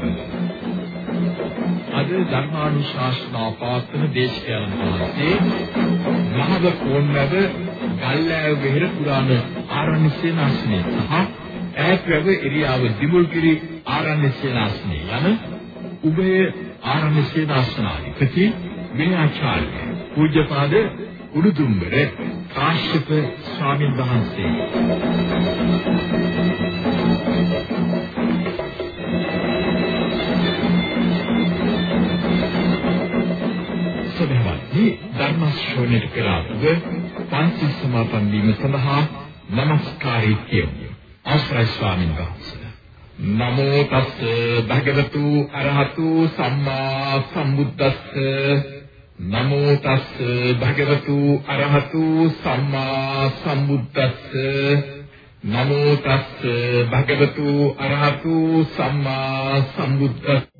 දේශනාවල අද ධර්මානුශාසනා පාත්‍රන දේශකයන් වහන්සේ මහව කෝණවැව ගල්ලෑව වෙහෙර පුරාණ ආරණ්‍ය සේනාසනේ සහ ඈත්වැව එරියාව දිමුල්ගිරි ආරණ්‍ය සේනාසනේ යන උභය ආරණ්‍ය සේනාසනාධිපති විනයාචාර්ය පූජ්‍යපාද උඩුදුම්බර කාශ්‍යප ස්වාමීන් වහන්සේ ධර්ම ශ්‍රවණයට පෙර ආතුව පන්සිල් සමාපන් වීම සඳහා নমස්කාරය කියමු. අවසරයි ස්වාමීන් වහන්සේ. නමෝ තස් භගවතු අරහතු සම්මා සම්බුද්දස්ස නමෝ තස් භගවතු අරහතු සම්මා සම්බුද්දස්ස නමෝ තස් භගවතු අරහතු සම්මා සම්බුද්දස්ස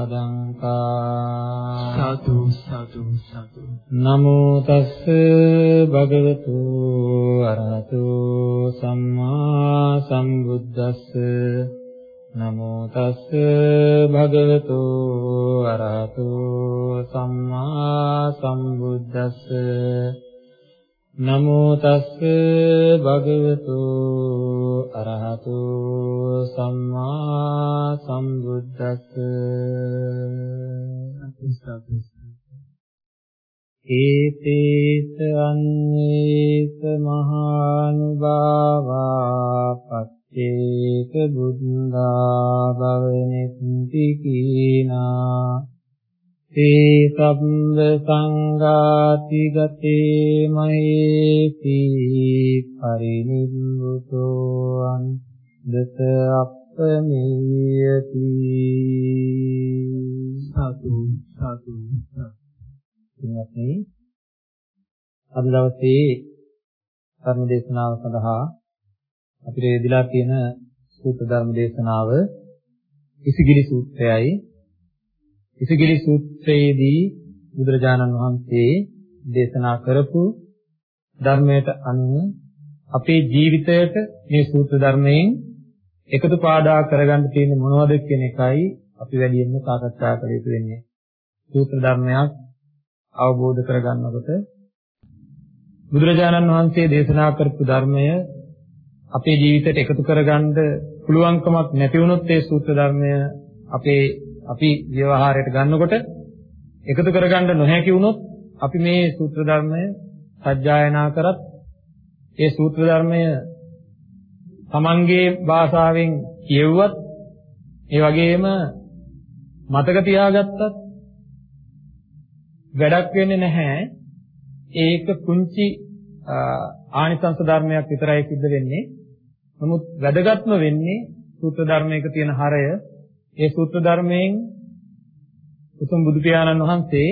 භදංතා සතු සතු සතු නමෝ තස්ස භගවතු අරහතු සම්මා සම්බුද්දස්ස. නමෝ තස්ස භගවතු අරහතු සම්මා සම්බුද්දස්ස නමෝ තස්ස භගවතු අරහතු සම්මා සම්බුද්දස්ස. ඒතේස අන්නේස මහානුභාවා පච්චේක බුද්ධා භවනෙත්ති කීනා තේ සම්බ සංඝාති ගතේ මයේති පරිනිම්බුතෝ අන්දත අප්පමීයති සතු සතු ඉන්නත් අද දවසේ ධර්ම දේශනාව සඳහා අපිට ලැබිලා තියෙන සූත්‍ර ධර්ම දේශනාව ඉසිගිලි සූත්‍රයයි ඉසිගිලි සූත්‍රයේදී බුදුරජාණන් වහන්සේ දේශනා කරපු ධර්මයට අනුව අපේ ජීවිතයට මේ සූත්‍ර ධර්මයෙන් එකතු පාඩා කරගන්න තියෙන මොනවද කියන එකයි අපි වැඩියෙන්ම සාකච්ඡා කළ යුතු වෙන්නේ. සූත්‍ර ධර්මයක් අවබෝධ කරගන්නකොට බුදුරජාණන් වහන්සේ දේශනා කරපු ධර්මය අපේ ජීවිතයට එකතු කරගන්න පුළුවන්කමක් නැති වුණොත් ඒ සූත්‍ර ධර්මය අපේ අපි ව්‍යවහාරයට ගන්නකොට එකතු කරගන්න නොහැකි වුණොත් අපි මේ සූත්‍ර ධර්මය සජ්ජායනා කරත් ඒ සූත්‍ර ධර්මය තමන්ගේ භාෂාවෙන් කියවුවත් ඒ වගේම මතක තියාගත්තත් වැඩක් වෙන්නේ නැහැ. ඒක කුංචි ආනිසංස ධර්මයක් විතරයි සිද්ධ වෙන්නේ. නමුත් වැදගත්ම වෙන්නේ සූත්‍ර ධර්මයක තියෙන හරය ඒ සූත්‍ර ධර්මයෙන් උතුම් බුදු පියාණන් වහන්සේ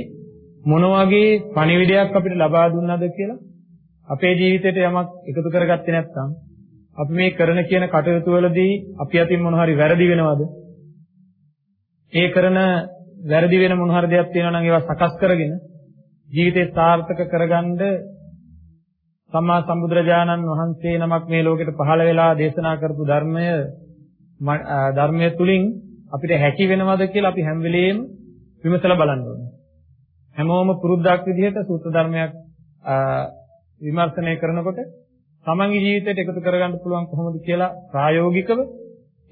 මොන වගේ පණිවිඩයක් අපිට ලබා දුන්නද කියලා අපේ ජීවිතේට යමක් එකතු කරගත්තේ නැත්නම් අපි මේ කරන කියන කටයුතු වලදී අපි අතින් මොන හරි වැරදි වෙනවද? ඒ කරන වැරදි වෙන මොන හරි දෙයක් තියෙනවා නම් ඒවා සකස් කරගෙන ජීවිතේ සාර්ථක කරගන්න සම්මා සම්බුදුරජාණන් වහන්සේ නමක් මේ ලෝකෙට පහළ වෙලා දේශනා කරපු ධර්මය ධර්මය තුලින් අපිට හැකි වෙනවද කියලා අපි හැම වෙලෙම විමසලා බලන්න ඕනේ. හැමෝම පුරුද්දක් විදිහට සූත්‍ර ධර්මයක් විමර්ශනය කරනකොට තමන්ගේ ජීවිතයට එකතු කරගන්න පුළුවන් කොහොමද කියලා ප්‍රායෝගිකව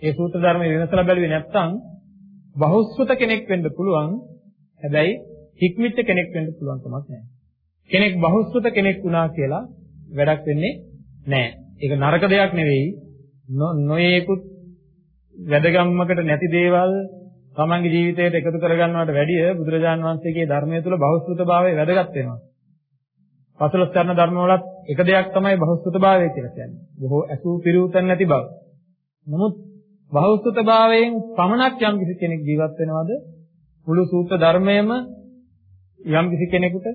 ඒ සූත්‍ර ධර්මයේ වෙනසලා බැලුවේ නැත්නම් බහුශ්‍රත කෙනෙක් වෙන්න පුළුවන්. හැබැයි හික්මිච්ච කෙනෙක් වෙන්න පුළුවන් කමක් නැහැ. කෙනෙක් බහුශ්‍රත කෙනෙක් වුණා කියලා වැඩක් වෙන්නේ නැහැ. ඒක නරක දෙයක් නෙවෙයි. නොයේකුත් වැදගම්මකට නැති දේවල් තමන්ගේ ජීවිතයට එකතු කරගන්නවට වැඩිය බුදුරජාන් වහන්සේගේ ධර්මය තුළ බහුශ්‍රතභාවය වැදගත් වෙනවා. පසළොස් කරන ධර්මවලත් එක දෙයක් තමයි බහුශ්‍රතභාවය කියලා කියන්නේ. බොහෝ ඇසූ පිරූතන් නැති බව. නමුත් බහුශ්‍රතභාවයෙන් පමණක් යම් කිසි කෙනෙක් ජීවත් වෙනවද? මුළු සූත්‍ර ධර්මයේම යම් කිසි කෙනෙකුට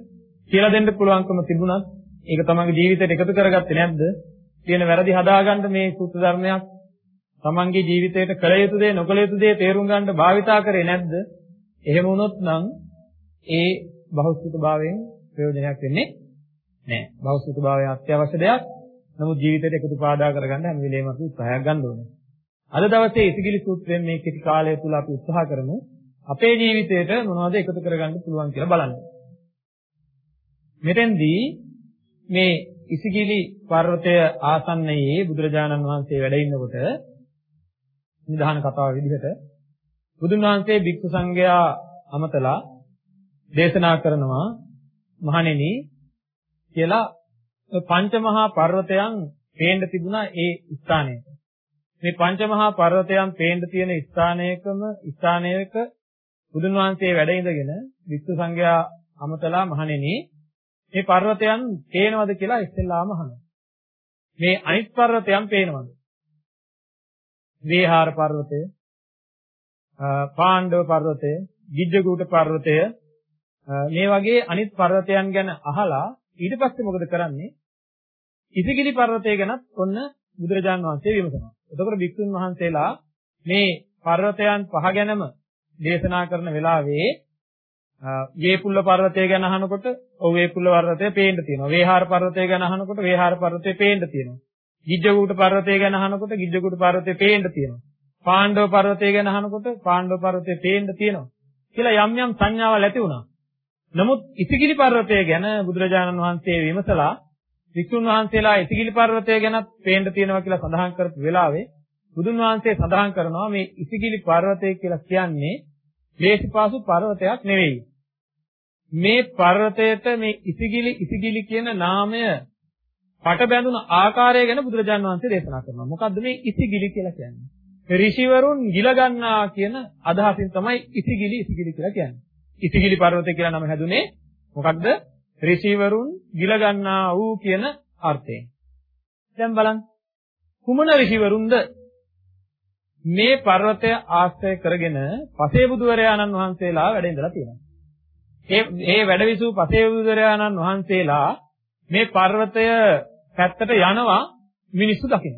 කියලා දෙන්න පුළුවන්කම තිබුණත් ඒක තමන්ගේ ජීවිතයට එකතු කරගත්තේ නැද්ද? කියන වැරදි හදාගන්න මේ සූත්‍ර ධර්මයක් තමන්ගේ ජීවිතයට කළ යුතු දේ නොකළ යුතු දේ තේරුම් ගන්න භාවිතා කරේ නැද්ද? එහෙම වුණොත් නම් ඒ බහුසුතභාවයෙන් ප්‍රයෝජනයක් වෙන්නේ නැහැ. බහුසුතභාවය අත්‍යවශ්‍ය දෙයක්. නමුත් ජීවිතයට එකතු පාදා කරගන්න හැම වෙලේම අපි උත්සාහයක් ගන්න ඕනේ. අද දවසේ ඉතිගිලි සූත්‍රයෙන් මේ කෙටි කාලය තුල අපි උත්සාහ කරමු අපේ ජීවිතයට මොනවද එකතු කරගන්න පුළුවන් කියලා බලන්න. මෙතෙන්දී මේ ඉසිගිලි පර්වතය ආසන්නයේ බුදුරජාණන් වහන්සේ වැඩ ඉන්නකොට නිධාන කතාව විදිහට බුදුන් වහන්සේ භික්ෂු සංඝයා අමතලා දේශනා කරනවා මහණෙනි කියලා පංචමහා පර්වතයන් පේන්න තිබුණා ඒ ස්ථානයේ. මේ පංචමහා පර්වතයන් පේන්න තියෙන ස්ථානයකම ස්ථානයක බුදුන් වහන්සේ වැඩ ඉඳගෙන වික්ෂු සංඝයා අමතලා මහණෙනි මේ පර්වතයන් පේනවද කියලා ඉස්සෙල්ලාම අහනවා. මේ අනිත් පර්වතයන් පේනවද? වේහාර පර්වතය, පාණ්ඩව පර්වතය, ගිජ්ජකූට පර්වතය මේ වගේ අනිත් පර්වතයන් ගැන අහලා ඊට පස්සේ මොකද කරන්නේ? ඉසිගිලි පර්වතය ගැනත් ඔන්න බුදුරජාන් වහන්සේ විමසනවා. එතකොට භික්ෂුන් වහන්සේලා මේ පර්වතයන් පහ ගැනම දේශනා කරන වෙලාවේ වේපුල්ල පර්වතය ගැන අහනකොට ඔව් වේපුල්ල පර්වතය පේන්න තියෙනවා. වේහාර පර්වතය ගැන අහනකොට වේහාර පර්වතය පේන්න තියෙනවා. ගිජ්ජකූට පර්වතය ගැන අහනකොට ගිජ්ජකූට පර්වතය පේන්න තියෙනවා. පාණ්ඩව පර්වතය ගැන අහනකොට පාණ්ඩව පර්වතය පේන්න තියෙනවා. කියලා යම් යම් සංඥාවල් ඇති වුණා. නමුත් ඉසිගිලි පර්වතය ගැන බුදුරජාණන් වහන්සේ විමසලා වික්ෂුන් වහන්සේලා ඉසිගිලි පර්වතය ගැනත් පේන්න තියෙනවා කියලා සඳහන් කරපු වෙලාවේ බුදුන් වහන්සේ සඳහන් කරනවා මේ ඉසිගිලි පර්වතය කියලා කියන්නේ ලේසිපාසු පර්වතයක් නෙවෙයි. මේ පර්වතයට මේ ඉසිගිලි ඉසිගිලි කියන නාමය පට බැඳුන ආකාරය ගැන බුදුරජාණන් වහන්සේ දේශනා කරනවා. මොකද්ද මේ ඉසිගිලි කියලා කියන්නේ? ඍෂිවරුන් ගිල ගන්නා කියන අදහසින් තමයි ඉසිගිලි ඉසිගිලි කියලා කියන්නේ. ඉසිගිලි පර්වතය කියලා නම හැදුනේ මොකක්ද? ඍෂිවරුන් ගිල ගන්නා වූ කියන අර්ථයෙන්. දැන් බලන්න. කුමන ඍෂිවරුන්ද මේ පර්වතය ආශ්‍රය කරගෙන පසේ බුදුරයාණන් වහන්සේලා වැඩ ඉඳලා තියෙනවා. ඒ ඒ වැඩවිසූ පසේ බුදුරයාණන් වහන්සේලා මේ පර්වතය පැත්තට යනවා මිනිස්සු දකින්න.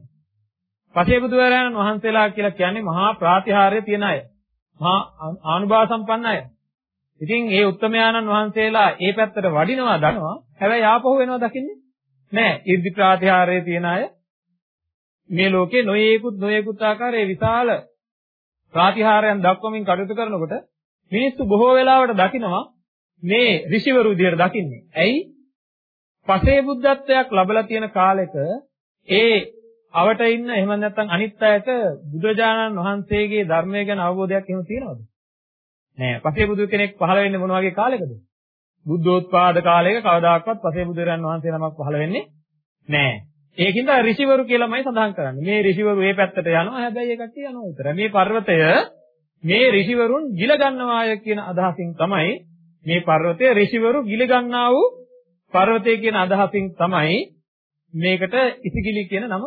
පසේ බුදුරයාණන් වහන්සේලා කියලා කියන්නේ මහා ප්‍රාතිහාර්ය තියෙන අය. මහා ආනුභාව සම්පන්න අය. ඉතින් ඒ උත්තමයාණන් වහන්සේලා ඒ පැත්තට වඩිනවා දනවා. හැබැයි ආපහු වෙනවා දකින්නේ නෑ. 이르දි ප්‍රාතිහාර්යය තියෙන අය මේ ලෝකේ නොයේකුත් නොයේකුත් ආකාරයේ විශාල ප්‍රාතිහාරයන් දක්වමින් කටයුතු කරනකොට මිනිස්සු බොහෝ වෙලාවට දකිනවා මේ ඍෂිවරු විදියට දකින්නේ. ඇයි? පසේ බුද්ධත්වයක් ලැබලා තියෙන කාලෙක ඒ අවට ඉන්න එහෙම නැත්නම් අනිත් අයට බුදුරජාණන් වහන්සේගේ ධර්මය ගැන අවබෝධයක් එහෙම තියෙනවද? නෑ. පසේ බුදු කෙනෙක් පහළ වෙන්නේ මොන වගේ කාලෙකද? බුද්ධෝත්පාද කාලයක කවදාකවත් පසේ බුදුරයන් වහන්සේ නමක් පහළ වෙන්නේ නෑ. ඒකින්ද ඍෂිවරු කියලාමයි සඳහන් කරන්නේ. මේ ඍෂිවරු මේ පැත්තට යනවා. හැබැයි ඒ කට්ටිය යනවා විතරයි. මේ පර්වතය මේ ඍෂිවරුන් ගිල ගන්නවාය කියන අදහසින් තමයි මේ පර්වතය ඍෂිවරු ගිල ගන්නා වූ පර්වතය කියන අදහසින් තමයි මේකට ඉසිගිලි කියන නම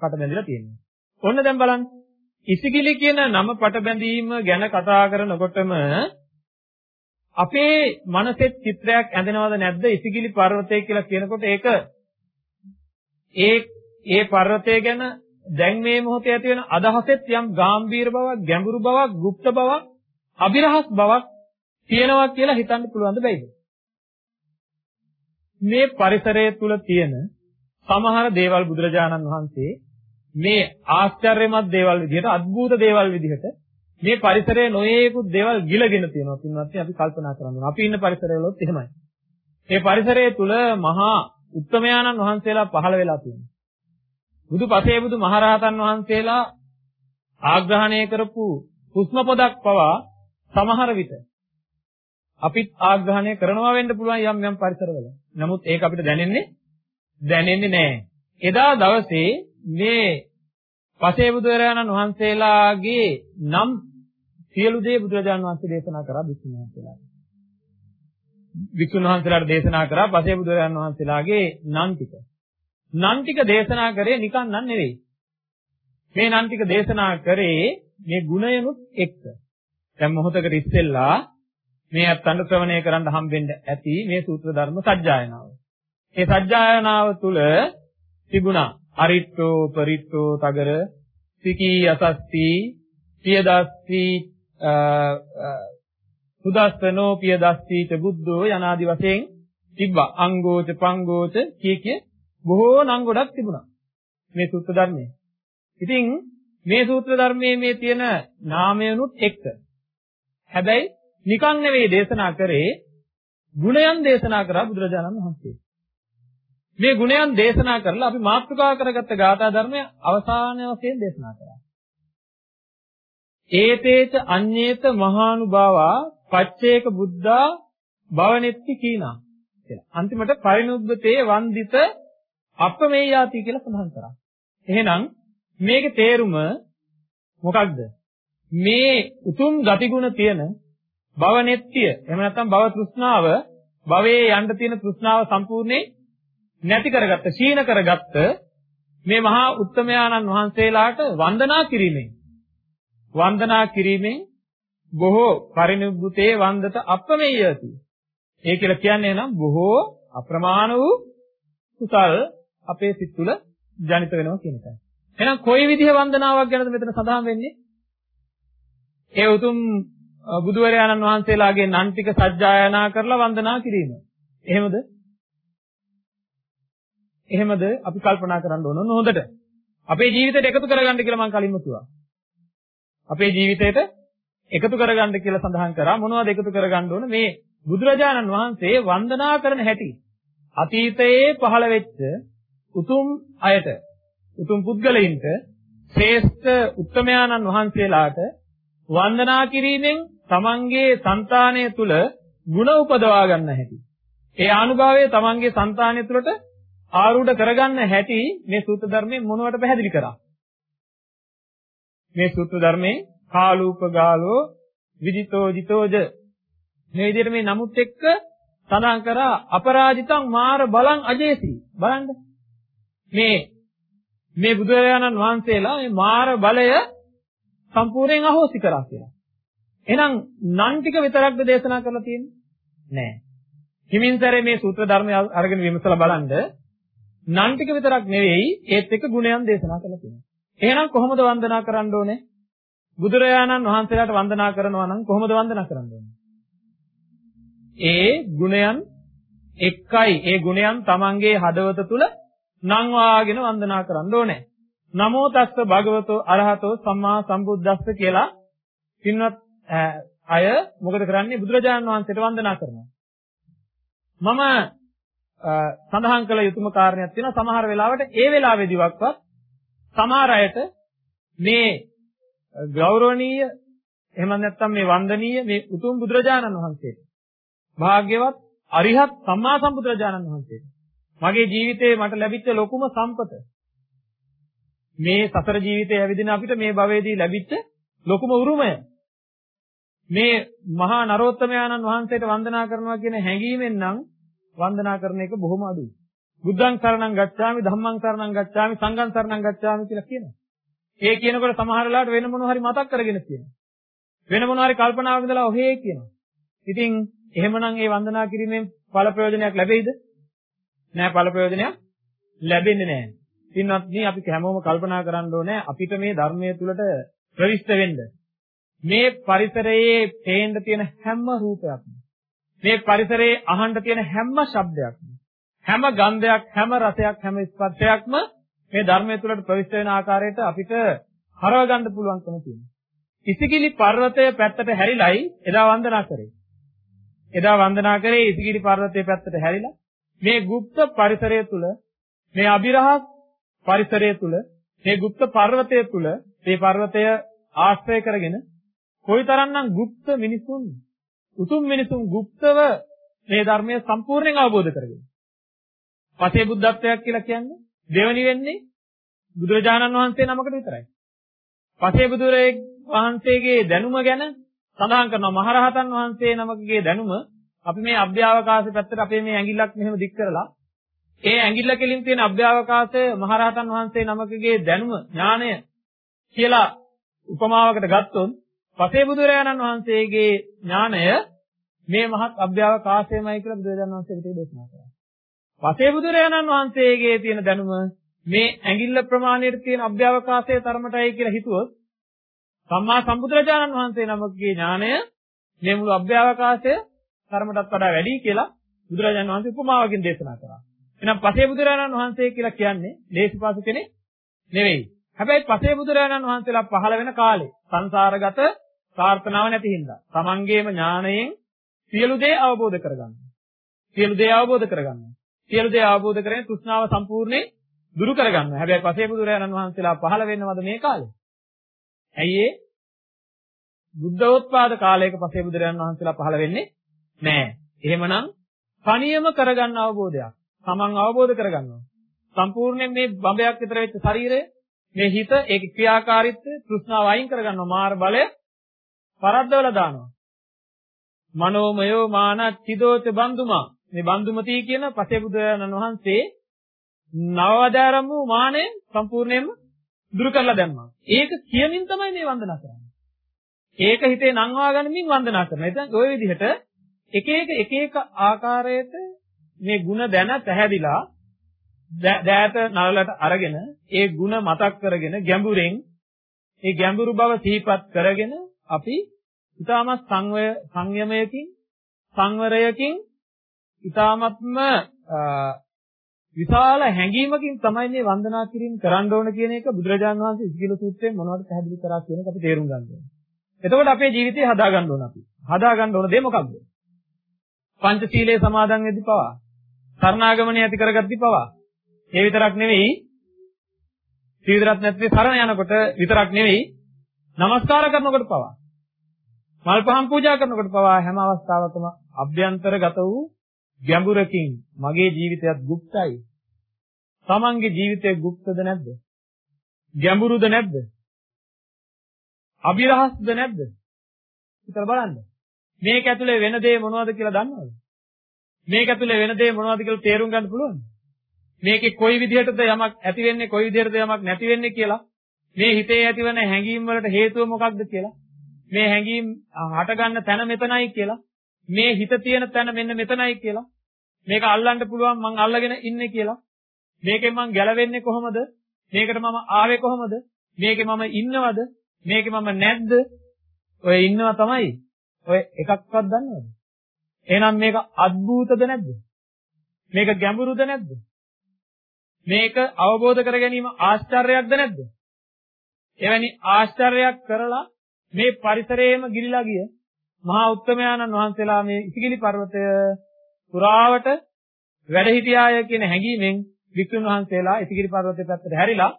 කට බැඳලා තියෙන්නේ. ඔන්න දැන් බලන්න. ඉසිගිලි කියන නම පට බැඳීම ගැන කතා කරනකොටම අපේ මනසෙත් චිත්‍රයක් ඇඳෙනවද නැද්ද ඉසිගිලි පර්වතය කියලා කියනකොට ඒක ඒ ඒ පර්වතය ගැන දැන් මේ මොහොතේ ඇති වෙන අදහසෙත් යම් ගැඹීර බවක්, ගැඹුරු බවක්, গুপ্ত බවක්, අභිරහස් බවක් තියෙනවා කියලා හිතන්න පුළුවන්ද බැයිද? මේ පරිසරය තුල තියෙන සමහර දේවල් බුදුරජාණන් වහන්සේ මේ ආශ්චර්යමත් දේවල් විදිහට, අద్భుත දේවල් විදිහට මේ පරිසරයේ නොයේකුත් දේවල් ගිලගෙන තියෙනවා. පින්වත්නි අපි කල්පනා කරනවා. අපි ඉන්න පරිසරවලත් එහෙමයි. මේ පරිසරය තුල මහා උත්තමයාණන් වහන්සේලා පහළ වෙලා තියෙනවා. බුදු පසේ බුදු මහරහතන් වහන්සේලා ආග්‍රහණය කරපු හුස්ම පොදක් පවා සමහර විට අපිත් ආග්‍රහණය කරනවා වෙන්න පුළුවන් යම් යම් පරිසරවල. නමුත් ඒක අපිට දැනෙන්නේ දැනෙන්නේ නැහැ. එදා දවසේ මේ පසේ බුදුරජාණන් වහන්සේලාගේ නම් සියලු දේ බුදුරජාණන් වහන්සේ දේශනා කරා බිස්සුන් වහන්සේලාට. වික්ෂුන් වහන්සේලාට දේශනා කරා පසේ බුදුරජාණන් වහන්සේලාගේ නම් ටික. නම් ටික දේශනා කරේ නිකන් නම් නෙවෙයි. මේ නම් ටික දේශනා කරේ මේ ගුණයනුත් එක්ක. දැන් මොහොතකට ඉස්සෙල්ලා මේ අත්අන්ඩ ශ්‍රවණය කරන්න හම්බෙන්න ඇති මේ සූත්‍ර ධර්ම සජ්ජායනාව. ඒ සජ්ජායනාව තුල තිබුණා අරිට්ඨෝ පරිට්ඨෝ තගර සිකී අසස්ති පියදස්සී සුදස්සනෝ පියදස්සී ච බුද්ධෝ යනාදි වශයෙන් තිබ්බා අංගෝච පංගෝච කිය කිය බොහෝ නම් ගොඩක් තිබුණා මේ සූත්‍ර ධර්මයේ. ඉතින් මේ සූත්‍ර ධර්මයේ මේ තියෙන නාමයනුත් එක්ක. හැබැයි නිකන් නෙවෙයි දේශනා කරේ ගුණයන් දේශනා කරා බුදුරජාණන් වහන්සේ. මේ ගුණයන් දේශනා කරලා අපි මාතෘකා කරගත්ත ගාථා ධර්මය අවසාන වශයෙන් දේශනා කරා. ඒතේච අඤ්ඤේත මහානුභාවා පච්චේක බුද්ධා භවනෙත්ති කීනා කියලා. අන්තිමට පරිනුද්දතේ වන්දිත අපමේයාති කියලා සඳහන් කරා. එහෙනම් මේකේ තේරුම මොකක්ද? මේ උතුම් ගතිගුණ තියෙන භවනෙත්‍ය එහෙම නැත්නම් භව තෘෂ්ණාව භවයේ යන්න තියෙන තෘෂ්ණාව සම්පූර්ණයෙන් නැති කරගත්ත, සීන කරගත්ත මේ මහා උත්තමයාණන් වහන්සේලාට වන්දනා කිරීමෙන් වන්දනා කිරීමෙන් බොහෝ පරිනිබ්බුතේ වන්දත අපමෙයති. ඒ කියලා කියන්නේ නම් බොහෝ අප්‍රමාණ වූ කුසල් අපේ සිත් තුළ ජනිත වෙනවා කියන එකයි. එහෙනම් කොයි විදිහ වන්දනාවක් ගැනද මෙතන සඳහන් වෙන්නේ? ඒ උතුම් බුදුවරයාණන් වහන්සේලාගේ නන් ටික සජ්ජායනා කරලා වන්දනා කිරීම. එහෙමද? එහෙමද අපි කල්පනා කරන්න ඕන හොඳට. අපේ ජීවිතයට එකතු කරගන්න කියලා මම කලින්ම කිව්වා. අපේ ජීවිතයට එකතු කරගන්න කියලා සඳහන් කරා මොනවද එකතු කරගන්න ඕන මේ බුදුරජාණන් වහන්සේ වන්දනා කරන හැටි අතීතයේ පහළ වෙච්ච උතුම් අයට උතුම් පුද්ගලයින්ට ශ්‍රේෂ්ඨ උත්තමයාණන් වහන්සේලාට වන්දනා කිරීමෙන් තමන්ගේ సంతානය තුල ಗುಣ උපදවා ගන්න හැටි. ඒ ආනුභාවය තමන්ගේ సంతානය තුලට ආරූඪ කරගන්න හැටි මේ සූත්‍ර ධර්මයේ මොනවට පැහැදිලි කරා? මේ සූත්‍ර ධර්මයේ කාලූපගාලෝ විදිතෝ ජිතෝජ මේ විදිහට මේ නමුත් එක්ක සඳහන් කරා අපරාජිතං මාර බලං අජේසි බලන්න මේ මේ බුදුරජාණන් වහන්සේලා මේ මාර බලය සම්පූර්ණයෙන් අහෝසි කරා කියලා. එහෙනම් නන් ටික විතරක්ද දේශනා කරලා තියෙන්නේ? නෑ. හිමින්තරේ මේ සූත්‍ර ධර්මය අරගෙන විමසලා බලන්න නන් ටික විතරක් නෙවෙයි ඒත් එක්ක ගුණයන් දේශනා කරලා තියෙනවා. එහෙනම් කොහොමද වන්දනා කරන්න ඕනේ? බුදුරජාණන් වහන්සේලාට වන්දනා කරනවා නම් කොහොමද වන්දනා කරන්න ඕනේ? ඒ ගුණයන් එක්කයි ඒ ගුණයන් තමන්ගේ හදවත තුල නම් වාගෙන වන්දනා කරන්න ඕනේ. නමෝ තස්ස භගවතෝ අරහතෝ සම්මා සම්බුද්දස්ස කියලා පින්වත් අය මොකද කරන්නේ? බුදුරජාණන් වහන්සේට වන්දනා කරනවා. මම සඳහන් කළ යුතුම කාරණයක් තියෙනවා. සමහර වෙලාවට ඒ වෙලාවේදීවත් සමහර අයට මේ ගෞරවනීය එහෙම නැත්නම් මේ වන්දනීය මේ උතුම් බුදුරජාණන් වහන්සේට භාග්‍යවත් අරිහත් සම්මා සම්බුදුරජාණන් වහන්සේට මගේ ජීවිතේ මට ලැබිච්ච ලොකුම සම්පත. මේ සතර ජීවිතේ ඇවිදින අපිට මේ භවයේදී ලැබිච්ච ලොකුම උරුමය. මේ මහා නරෝත්තමයාණන් වහන්සේට වන්දනා කරනවා කියන හැඟීමෙන් නම් වන්දනා කරන එක බොහොම අඩුයි. බුද්ධං සරණං ගච්ඡාමි ධම්මං සරණං ගච්ඡාමි සංඝං සරණං ගච්ඡාමි කියලා කියනවා. ඒ කියනකොට සමහර වෙලාවට වෙන මොනවා හරි මතක් කරගෙන කියනවා. වෙන මොනවා හරි කල්පනාවක ඉඳලා ඔහේ කියනවා. ඉතින් එහෙමනම් ඒ වන්දනා කිරීමෙන් ඵල ප්‍රයෝජනයක් ලැබෙයිද? නෑ ඵල ප්‍රයෝජනයක් ලැබෙන්නේ නෑ. පින්වත්නි අපි හැමෝම කල්පනා කරන්න ඕනේ අපිට මේ ධර්මයේ තුලට ප්‍රවිෂ්ඨ වෙන්න. මේ පරිසරයේ පේන්න තියෙන හැම රූපයක්ම මේ පරිසරයේ අහන්න තියෙන හැම ශබ්දයක්ම හැම ගන්ධයක් හැම රසයක් හැම ස්පර්ශයක්ම මේ ධර්මයේ තුලට ප්‍රවිෂ්ඨ වෙන ආකාරයට අපිට හරව ගන්න පුළුවන්කම තියෙනවා. ඉසිගිලි පර්වතය පැත්තට හැරිලයි එදා වන්දනා කරේ. එදා වන්දනා කරේ ඉසිගිලි පර්වතය පැත්තට හැරිලා මේ গুপ্ত පරිසරය තුල මේ අභිරහස් පරිසරය තුල මේ গুপ্ত පර්වතය තුල මේ පර්වතය ආශ්‍රය කරගෙන කොයිතරම්නම් গুপ্ত මිනිසුන් උතුම් මිනිසුන් গুপ্তව මේ ධර්මය සම්පූර්ණයෙන් අවබෝධ කරගෙන. පසේ බුද්ධත්වයක් කියලා කියන්නේ දෙවනි වෙන්නේ බුදුරජාණන් වහන්සේ නමකට විතරයි. පසේ බුදුරේ වහන්සේගේ දැනුම ගැන සඳහන් කරනවා මහරහතන් වහන්සේ නමකගේ දැනුම අපි මේ අභ්‍යවකාශ පැත්තට අපේ මේ ඇඟිල්ලක් මෙහෙම දික් කරලා ඒ ඇඟිල්ල කෙලින් තියෙන අභ්‍යවකාශය මහරහතන් වහන්සේ නමකගේ දැනුම ඥාණය කියලා උපමාවකට ගත්තොත් පසේ බුදුරජාණන් වහන්සේගේ ඥාණය මේ මහත් අභ්‍යවකාශයමයි කියලා බුදුරජාණන් වහන්සේ පිටේ දේශනා කරා. පසේ බුදුරජාණන් වහන්සේගේ තියෙන දැනුම මේ ඇඟිල්ල ප්‍රමාණයට තියෙන අභ්‍යවකාශයේ තරමටයි කියලා හිතුවොත් සම්මා සම්බුදුරජාණන් වහන්සේ නමකගේ ඥාණය මේ මුළු අභ්‍යවකාශය තරමටත් වඩා වැඩි කියලා බුදුරජාණන් වහන්සේ උපමාවකින් දේශනා කරා. එහෙනම් පසේ බුදුරජාණන් වහන්සේ කියලා කියන්නේ දේශපාසු කෙනෙක් නෙවෙයි. හැබැයි පසේ බුදුරජාණන් වහන්සේලා පහළ වෙන කාලේ සංසාරගත ප්‍රාර්ථනාව නැති හින්දා තමන්ගේම ඥාණයෙන් සියලු දේ අවබෝධ කරගන්න. සියලු දේ අවබෝධ කරගන්න. සියලු දේ අවබෝධ කරගෙන තෘෂ්ණාව සම්පූර්ණයෙන් දුරු කරගන්න. හැබැයි පසේ බුදුරජාණන් වහන්සේලා පහළ වෙන්නවද මේ කාලේ? ඇයි ඒ? බුද්ධෝත්පාද කාලයක පසේ බුදුරජාණන් වහන්සේලා පහළ වෙන්නේ නැහැ. එහෙමනම් තනියම කරගන්න අවබෝධයක්. තමන් අවබෝධ කරගන්නවා. සම්පූර්ණයෙන් මේ බඹයක් විතර වෙච්ච ශරීරය මේ හිත ඒකේ ක්‍රියාකාරීත්වය තෘෂ්ණාව අයින් කරගන්නවා. මාර බලය පරද්දවල දානවා. මනෝමයෝ මානච්චිදෝච බන්දුමා මේ බන්දුමති කියන පසේ බුදුරජාණන් වහන්සේ නවවදාරම් වූ මානෙ සම්පූර්ණයෙන්ම දුරු කරලා දැම්මා. ඒක කියමින් තමයි මේ වන්දනා කරන්නේ. ඒක හිතේ නංවා ගනිමින් වන්දනා කරනවා. ඉතින් ওই විදිහට එක එක එක එක ආකාරයට මේ ಗುಣ දැන පැහැදිලා දෑත නරලට අරගෙන ඒ ಗುಣ මතක් කරගෙන ගැඹුරෙන් ඒ ගැඹුරු බව සිහිපත් කරගෙන අපි ඊටමත් සංවය සංයමයකින් සංවරයකින් ඊටමත්ම විශාල හැඟීමකින් තමයි මේ වන්දනා කිරීම කරන්න ඕන කියන එක බුදුරජාණන් වහන්සේ ඉස්ගිල සූත්‍රයෙන් මොනවද පැහැදිලි කරා කියන එක අපි තේරුම් ගන්න ඕනේ. එතකොට අපේ ජීවිතය හදා ගන්න ඕන අපි. හදා ගන්න ඕන දේ මොකක්ද? පංචශීලයේ සමාදන් වෙද්දි පවා, සරණාගමණය ඇති කරගද්දි පවා. ඒ විතරක් නෙවෙයි, සීදරත් නැත්නම් සරණ යනකොට විතරක් නෙවෙයි, নমස්කාර කරනකොට පවා. මල් පහන් පූජා කරනකොට පවා හැම අවස්ථාවකම අභ්‍යන්තරගත වූ ගැඹුරකින් මගේ ජීවිතයත් গুপ্তයි. Tamange ජීවිතය গুপ্তද නැද්ද? ගැඹුරුද නැද්ද? අභිරහස්ද නැද්ද? හිතලා බලන්න. මේක ඇතුලේ වෙන දේ මොනවද කියලා දන්නවද? මේක ඇතුලේ වෙන දේ මොනවද කියලා තේරුම් ගන්න පුළුවන්ද? මේකේ කොයි විදිහටද යමක් ඇති වෙන්නේ කොයි විදිහටද යමක් නැති වෙන්නේ කියලා මේ හිතේ ඇතිවන හැඟීම් වලට හේතුව මොකක්ද කියලා මේ හැඟීම් හටගන්න තැන මෙතනයි කියලා. මේ හිත තියෙන තැන මෙන්න මෙතනයි කියලා. මේක අල්ලන්න පුළුවන් මං අල්ලගෙන ඉන්නේ කියලා. මේකෙන් මං ගැලවෙන්නේ කොහොමද? මේකට මම ආවේ කොහොමද? මේකේ මම ඉන්නවද? මේකේ මම නැද්ද? ඔය ඉන්නවා තමයි. ඔය එකක්වත් දන්නවද? එහෙනම් මේක අద్භූතද නැද්ද? මේක ගැඹුරුද නැද්ද? මේක අවබෝධ කර ගැනීම ආශ්චර්යයක්ද නැද්ද? එවැනි ආශ්චර්යයක් කරලා මේ පරිසරයේම ගිලිලා ගිය මහා උත්තමයාණන් වහන්සේලා මේ ඉසිගිලි පර්වතය පුරාවට වැඩ හිටියාය කියන හැඟීමෙන් වික්ෂුන් වහන්සේලා ඉසිගිලි පර්වතයේ පැත්තට හැරිලා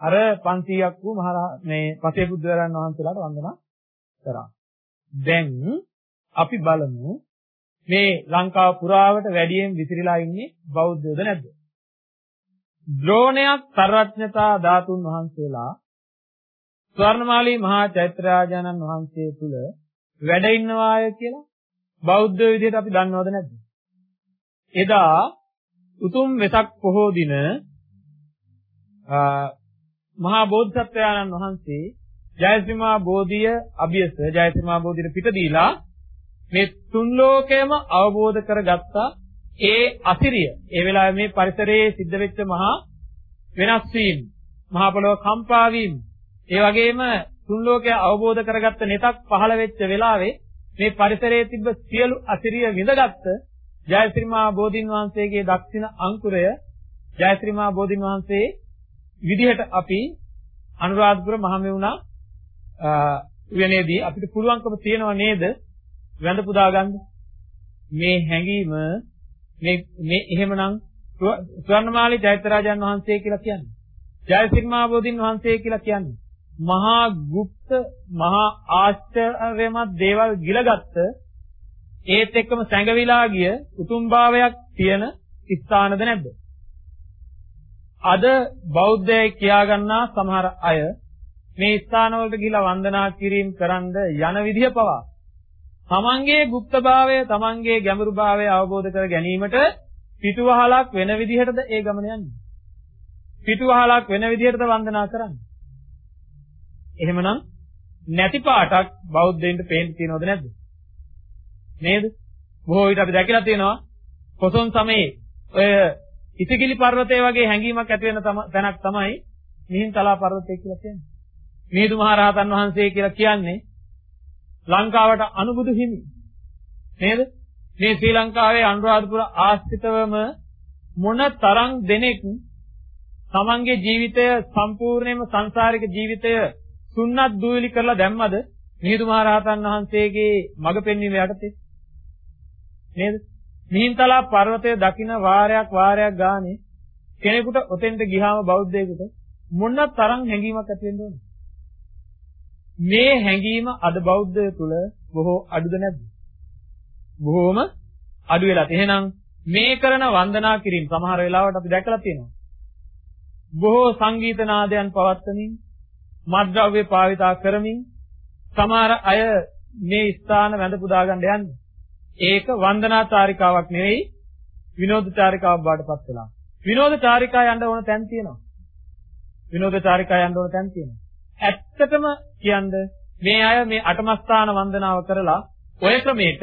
අර 500ක් වූ මහා මේ පසේ බුදුරජාණන් වහන්සේලාට වන්දනා කරා. දැන් අපි බලමු මේ ලංකාව පුරාවට වැඩියෙන් විසිරීලා ඉන්නේ බෞද්ධයෝද නැද්ද? ද්‍රෝණයක් තරඥතා ධාතුන් වහන්සේලා ස්වර්ණමාලී මහා චෛත්‍යරාජානන් වහන්සේ තුල වැඩ ඉන්නවාය කියලා බෞද්ධ විදිහට අපි දන්නවද නැද්ද? එදා උතුම් වෙසක් පොහෝ දින මහා බෝධිසත්වයාණන් වහන්සේ ජයශ්‍රීමා බෝධිය අභියස ජයශ්‍රීමා බෝධියට පිට දීලා මේ තුන් ලෝකයම අවබෝධ කරගත්තා ඒ අසිරිය ඒ වෙලාවේ මේ පරිසරයේ සිද්ධ වෙච්ච මහා වෙනස් වීම මහා පොළොව කම්පා වීම ඒ වගේම තුන් ලෝකය අවබෝධ කරගත්ත netක් පහළ වෙච්ච වෙලාවේ මේ පරිසරයේ තිබ්බ සියලු අසිරිය විඳගත්ත ජයශ්‍රීමා බෝධින් වහන්සේගේ දක්ෂින අංකුරය ජයශ්‍රීමා බෝධින් වහන්සේ විදිහට අපි අනුරාධපුර මහමෙවුනා වෙනේදී අපිට පුළුවන්කම තියෙනව නේද වැඳ පුදා ගන්න මේ හැඟීම මේ මේ එහෙමනම් ස්වර්ණමාලී චෛත්‍යරාජන් වහන්සේ කියලා කියන්නේ. ජයසිංහා බෝධින් වහන්සේ කියලා කියන්නේ. මහා গুপ্ত මහා ආශ්චර්යමත් දේවල් ගිලගත්ත ඒත් එක්කම සැඟවිලා ගිය උතුම්භාවයක් තියෙන ස්ථානද නැද්ද? අද බෞද්ධයයි කියාගන්නා සමහර අය මේ ස්ථානවලට ගිහිලා වන්දනා කිරීම කරන්ද යන විදිය පවා තමන්ගේ গুপ্তභාවය තමන්ගේ ගැඹුරුභාවය අවබෝධ කර ගැනීමට පිටුවහලක් වෙන විදිහටද ඒ ගමන යන්නේ පිටුවහලක් වෙන විදිහටද වන්දනා කරන්නේ එහෙමනම් නැති පාටක් බෞද්ධයින්ට පේන්න තියෙනවද නැද්ද? නේද? බොහෝ විට අපි දැකලා තියෙනවා කොසොන් සමයේ ඔය ඉසිගිලි පර්වතය වගේ හැඟීමක් ඇති වෙන තැනක් තමයි මිහින්තලා පර්වතය කියලා කියන්නේ. මිහිඳු මහරහතන් වහන්සේ කියලා කියන්නේ ලංකාවට අනුබුදු හිමි. නේද? මේ ශ්‍රී ලංකාවේ අනුරාධපුර ආශ්‍රිතවම මොන තරම් දෙනෙක් තමන්ගේ ජීවිතය සම්පූර්ණයෙන්ම සංසාරික ජීවිතය සුන්නත් දූවිලි කරලා දැම්මද මිහිඳු මහරහතන් වහන්සේගේ මඟ පෙන්වීම යටතේ? නේද? මිහින්තලා පර්වතය දකින වාරයක් වාරයක් ගානේ කෙනෙකුට ඔතෙන්ට ගියාම බෞද්ධයෙකුට මොන තරම් හැඟීමක් ඇති වෙන්න ඕනද මේ හැඟීම අද බෞද්ධය තුල බොහෝ අඩුද නැද්ද? බොහෝම අඩු වෙලා. තියෙනවා මේ කරන වන්දනා කිරීම සමහර වෙලාවට අපි දැකලා තියෙනවා. බොහෝ සංගීත නාදයන් පවත්වමින් මත්ද්‍රව්‍ය භාවිතා කරමින් සමහර අය මේ ස්ථාන වැඳ පුදා ගන්න යන්නේ. ඒක වන්දනාචාරිකාවක් නෙවෙයි විනෝදචාරිකාවක් බවට පත් වෙලා. විනෝදචාරිකා යන්න ඕන තැන් තියෙනවා. විනෝදචාරිකා යන්න ඕන තැන් තියෙනවා. ඇත්තටම කියන්නේ මේ අය මේ අටමස්ථාන වන්දනාව කරලා ඔය ක්‍රමයට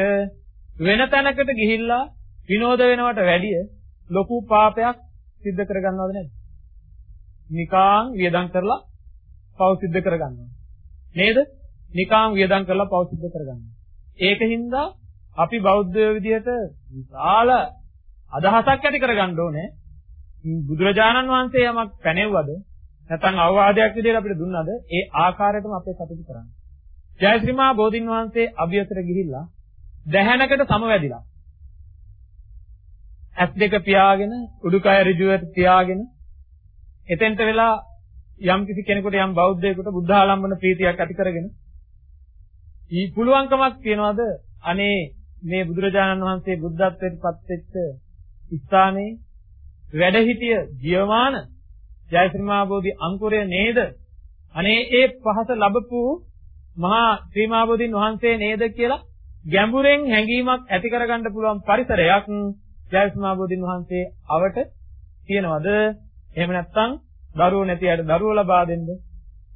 වෙන තැනකට ගිහිල්ලා විනෝද වෙනවට වැඩිය ලොකු පාපයක් සිද්ධ කරගන්නවද නැද්ද? නිකාං වියදම් කරලා පව සිද්ධ කරගන්නවා. නේද? නිකාම් වියදම් කරලා පව සිද්ධ කරගන්නවා. ඒකින්ද අපි බෞද්ධ විදියට විශාල අදහසක් ඇති කරගන්න ඕනේ. බුදුරජාණන් වහන්සේ යමක් පැනෙව්වද නැත්නම් අවවාදයක් විදියට අපිට දුන්නද ඒ ආකාරයටම අපේ කටයුතු කරන්න. ජයශ්‍රීමා බෝධින් වහන්සේ අභියසර ගිහිල්ලා දැහැනකට සමවැදිලා ඇස් දෙක පියාගෙන උඩුකය ඍජුවට තියාගෙන එතෙන්ට වෙලා යම් කිසි කෙනෙකුට යම් බෞද්ධයෙකුට බුද්ධ ආලම්බන ප්‍රීතියක් ඇති කරගෙන ඊ පුළුවන්කමක් තියනවාද? අනේ මේ බුදුරජාණන් වහන්සේ බුද්ධත්වයට පත් වෙච්ච ස්ථානයේ වැඩ සිටිය ජීවමාන ජයශ්‍රීමා බෝධි අංකුරය නේද? අනේ ඒ පහස ලැබපු මහා ශ්‍රීමා බෝධින් වහන්සේ නේද කියලා ගැඹුරෙන් හැඟීමක් ඇති කරගන්න පුළුවන් පරිසරයක් ජයශ්‍රීමා බෝධින් වහන්සේ අවට තියනවද? එහෙම නැත්නම් දරුවෝ නැති අයට දරුවෝ ලබා දෙන්න.